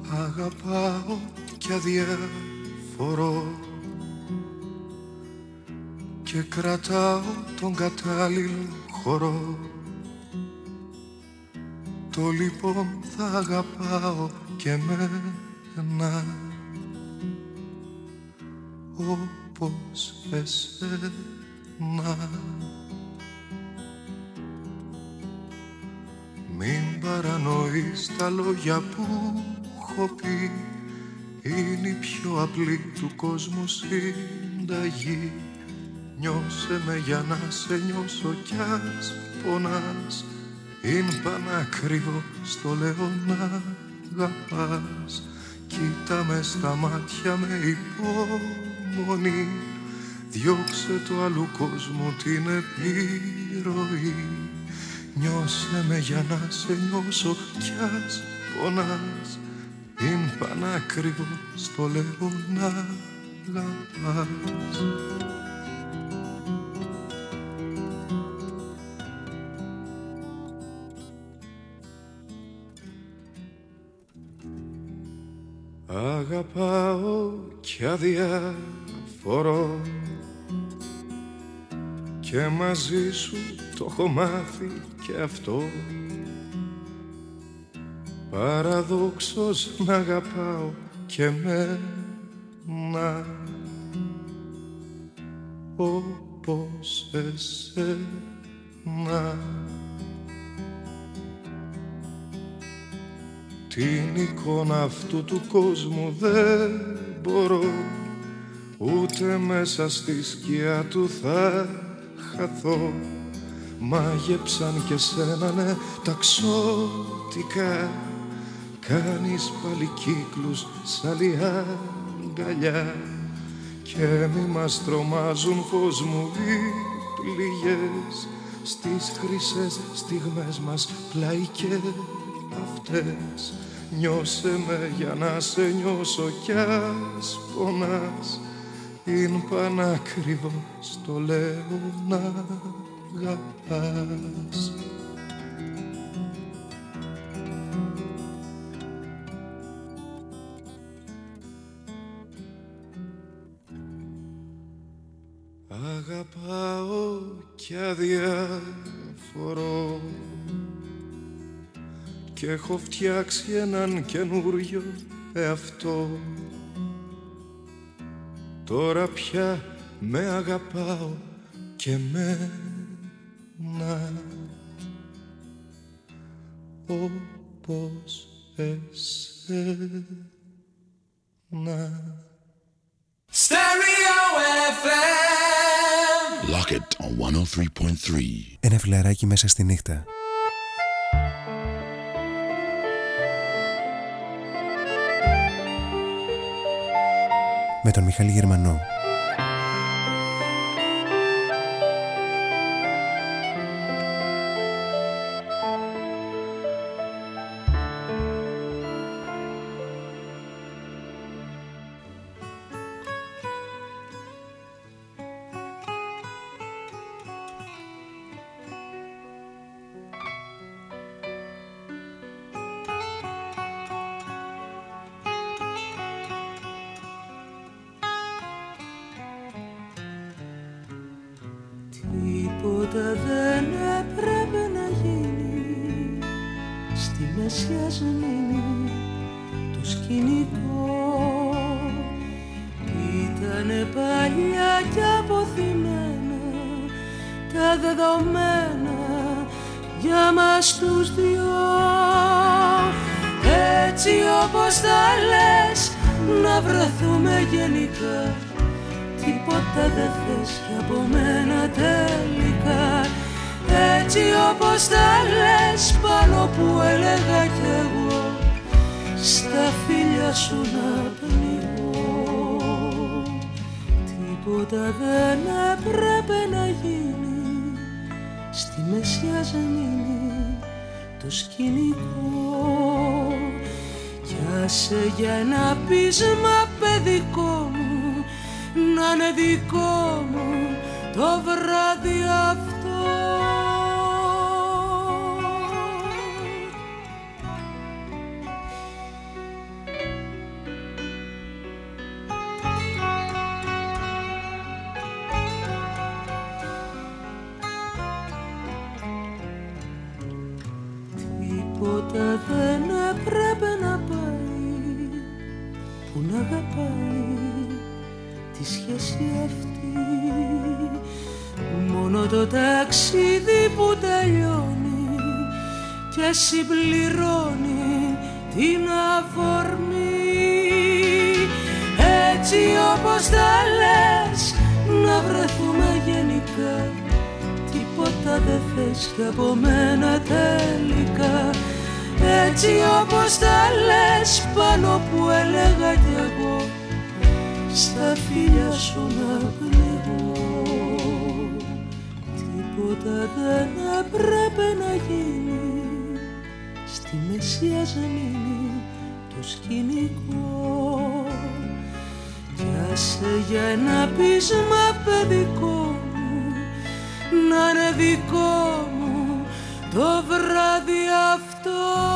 Αγαπάω κι αδιαφορώ κι και κρατάω τον κατάλληλο χώρο το λοιπόν θα αγαπάω και μένα όπως εσένα. Μην παρανοείς τα λόγια που έχω πει. Είναι η πιο απλή του κόσμου συνταγή. Νιώσε με για να σε νιώσω κι ας πονάς. Είναι πανακριβό στο λέω να αγαπάς Κοίτα με στα μάτια με υπομονή. Διώξε το άλλου κόσμου την επιρροή. Νιώσε με για να σε νιώσω κι ας πονάς. Είναι πανάκριβο στο λέω να αγαπάς Αγαπάω κι αδιαφορώ και μαζί σου το έχω μάθει και αυτό. Παραδόξως να αγαπάω και μένα όπως εσένα Την εικόνα αυτού του κόσμου δεν μπορώ Ούτε μέσα στη σκιά του θα χαθώ. Μάγεψαν και σένα ναι ταξότικα Κάνεις πάλι κύκλους σ' άλλη αγκαλιά. Και μη μας τρομάζουν φως μου οι πληγές Στις χρυσές στιγμές μας πλάι και αυτές. Νιώσε με για να σε νιώσω κι ας πονάς. Είναι πανάκριβος στο λέω να αγαπάς. Αγαπάω κι αδιαφορώ και έχω φτιάξει έναν καινούριο εαυτό. Τώρα πια με αγαπάω και μένα. Όπως εσένα. Stereo FM Lock it on 103.3 Ένα φιλαράκι μέσα στη νύχτα με τον Μιχάλη Γερμανό. Και συμπληρώνει την αφορμή. Έτσι όπως τα λες να βρεθούμε γενικά. Τίποτα δεν θες και από μένα τελικά. Έτσι όπως τα λες πάνω που έλεγα κι εγώ στα φίλια σου να πνιγώ τίποτα δεν έπρεπε να γίνει στη μέση ας το σκηνικό. Κι άσε για ένα πείσμα παιδικό μου να είναι δικό μου το βράδυ αυτό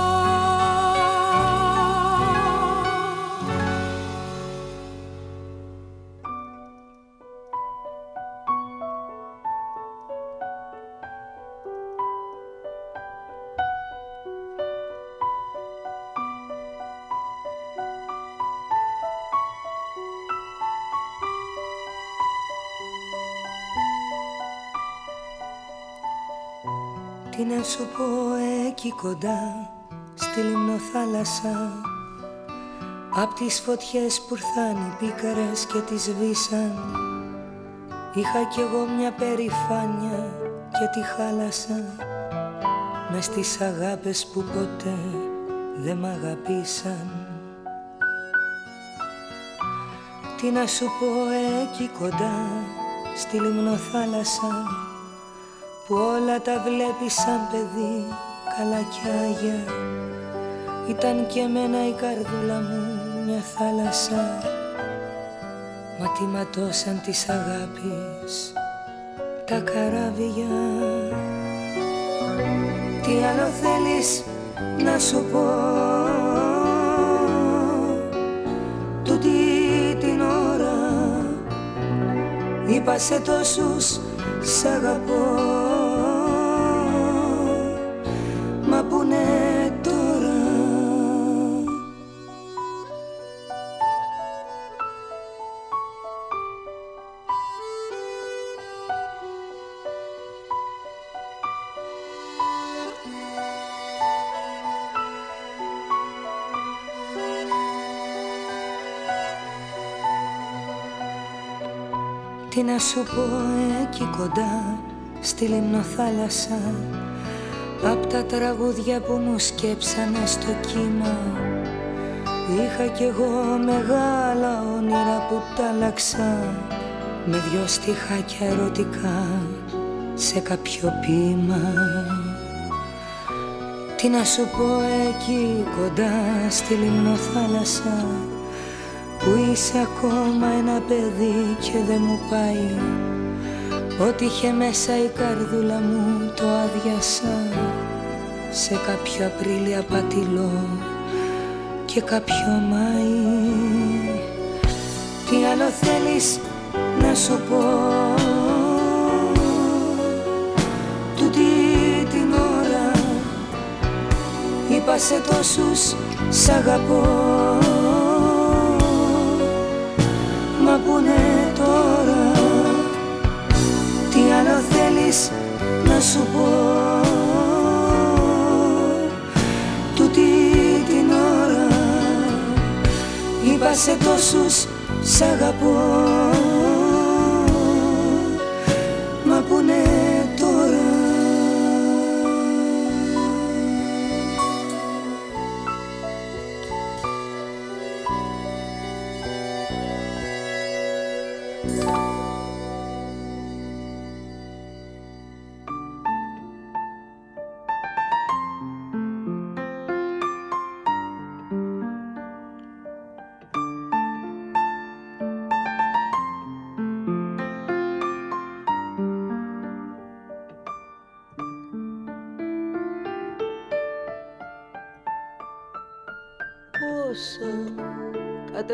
κοντά στη λιμνοθάλασσα. Απ' τις φωτιές που ήρθαν οι πίκαρες και τις σβήσαν Είχα κι εγώ μια περηφάνια και τη χάλασα μες στις αγάπες που ποτέ δεν μ' αγαπήσαν. Τι να σου πω εκεί κοντά στη λιμνοθάλασσα που όλα τα βλέπεις σαν παιδί καλά κι άγια ήταν και εμένα η καρδούλα μου μια θάλασσα. Μα τι ματώσαν της αγάπης τα καράβια. Τι άλλο θέλεις να σου πω; Τούτη την ώρα είπα σε τόσους σ' αγαπώ να σου πω εκεί κοντά στη λιμνοθάλασσα. Απ' τα τραγούδια που μου σκέψανε στο κύμα Είχα κι εγώ μεγάλα όνειρα που τα άλλαξα. Με δυο στιχάκια ερωτικά σε κάποιο ποίημα. Τι να σου πω εκεί κοντά στη λιμνοθάλασσα που είσαι ακόμα ένα παιδί και δεν μου πάει. Ό,τι είχε μέσα η καρδούλα μου το άδειασα Σε κάποιο Απρίλιο πατηλό και κάποιο Μάη. Τι άλλο θέλεις να σου πω; Τούτη την ώρα είπα σε τόσους σ' αγαπώ άλλο θέλεις να σου πω. Τούτη την ώρα Είπα σε τόσους σ' αγαπώ. Μα που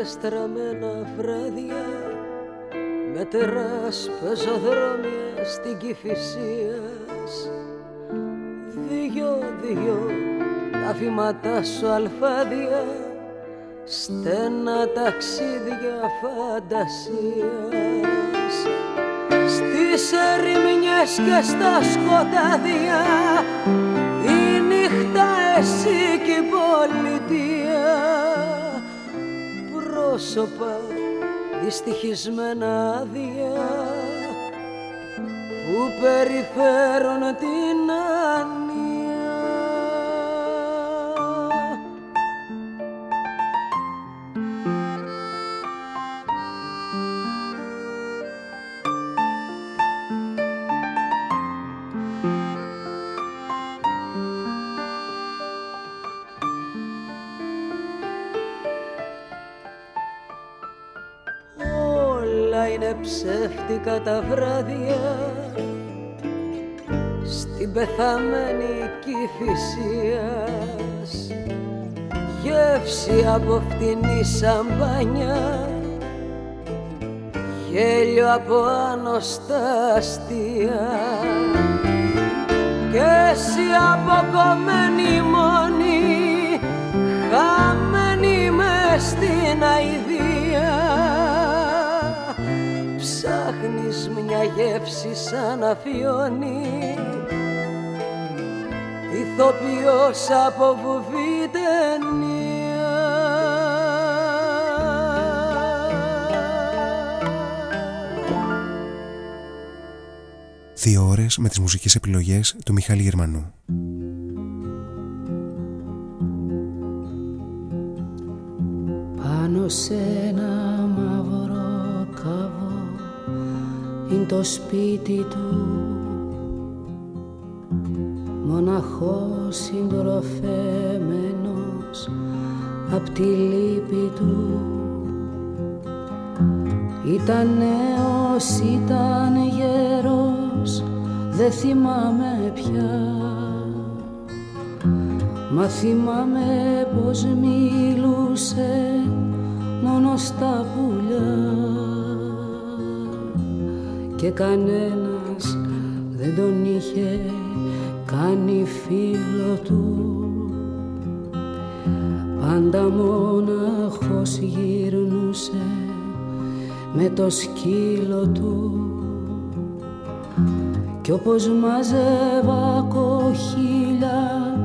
είναι στραμμένα βράδια με τεράς πεζοδρόμια στην Κηφισίας δυο-δυο τα βήματά σου αλφάδια στένα ταξίδια φαντασίας. Στις ερημινιές και στα σκοτάδια η νύχτα εσύ και η πολιτεία πρόσωπα δυστυχισμένα άδεια που περιφέρουν την ψεύτικα τα βράδια στην πεθαμένη κυφυσίας γεύση από φτηνή σαμπάνια γέλιο από άνοστα αστεία. Και εσύ αποκομμένη μόνη χαμένη μες στην αηδία μια γεύση σαν αφιόνι ηθοποιός από βουβή ταινία Δύο ώρες με τις μουσικές επιλογές του Μιχάλη Γερμανού. Πάνω σε ένα είναι το σπίτι του. Μοναχός συντροφεμένος απ' τη λύπη του. Ήταν νέος, ήταν γέρος, δεν θυμάμαι πια. Μα θυμάμαι πως μιλούσε μόνος στα πουλιά και κανένας δεν τον είχε κάνει φίλο του. Πάντα μόναχος γυρνούσε με το σκύλο του. Κι όπως μαζεύα κοχύλια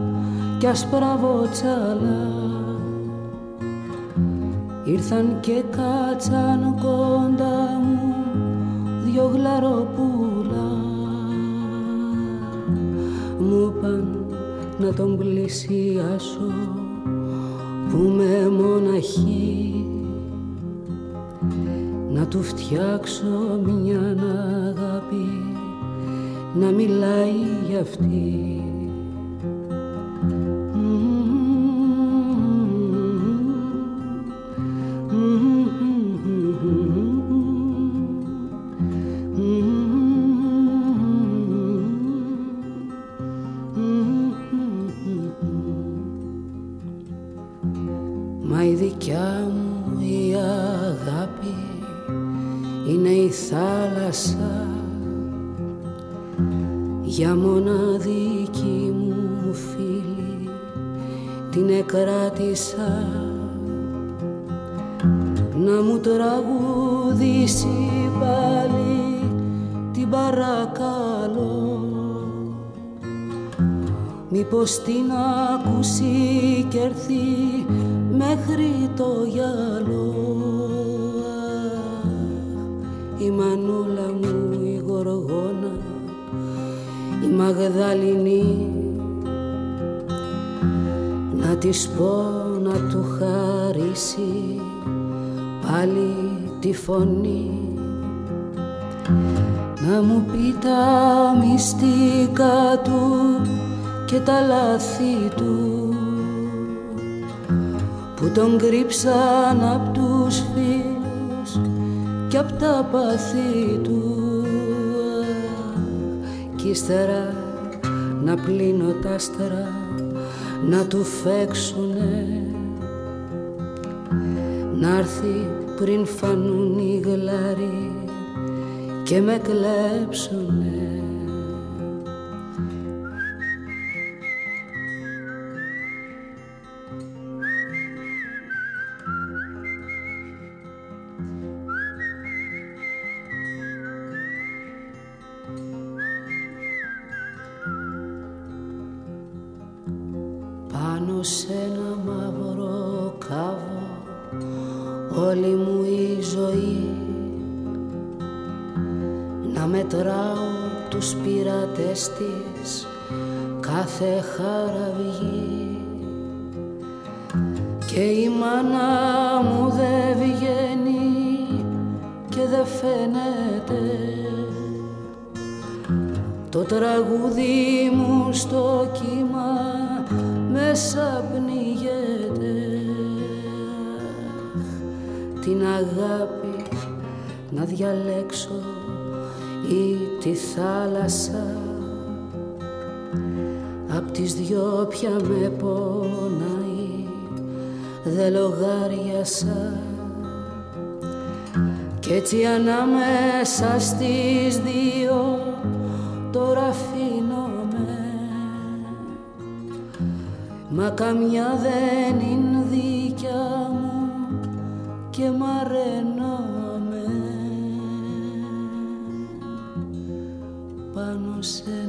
κι άσπρα βοτσάλα ήρθαν και κάτσαν κοντά μου δυο γλαροπούλα μου παν να τον πλησιάσω που με μοναχή. Να του φτιάξω μια αγάπη να μιλάει για αυτή τα λάθη του που τον κρύψαν απ' τους φίλους και απ' τα πάθη του. Κι ύστερα να πλύνω τα άστερα να του φέξουνε να έρθει πριν φανούν οι γλάροι και με κλέψουνε διαλέξω ή τη θάλασσα. Απ' τις δυο πια με πονάει δε λογάριασα Κι έτσι ανάμεσα στις δύο τώρα αφήνομαι. Μα καμιά δεν είναι δικιά και μ' αρένω closer.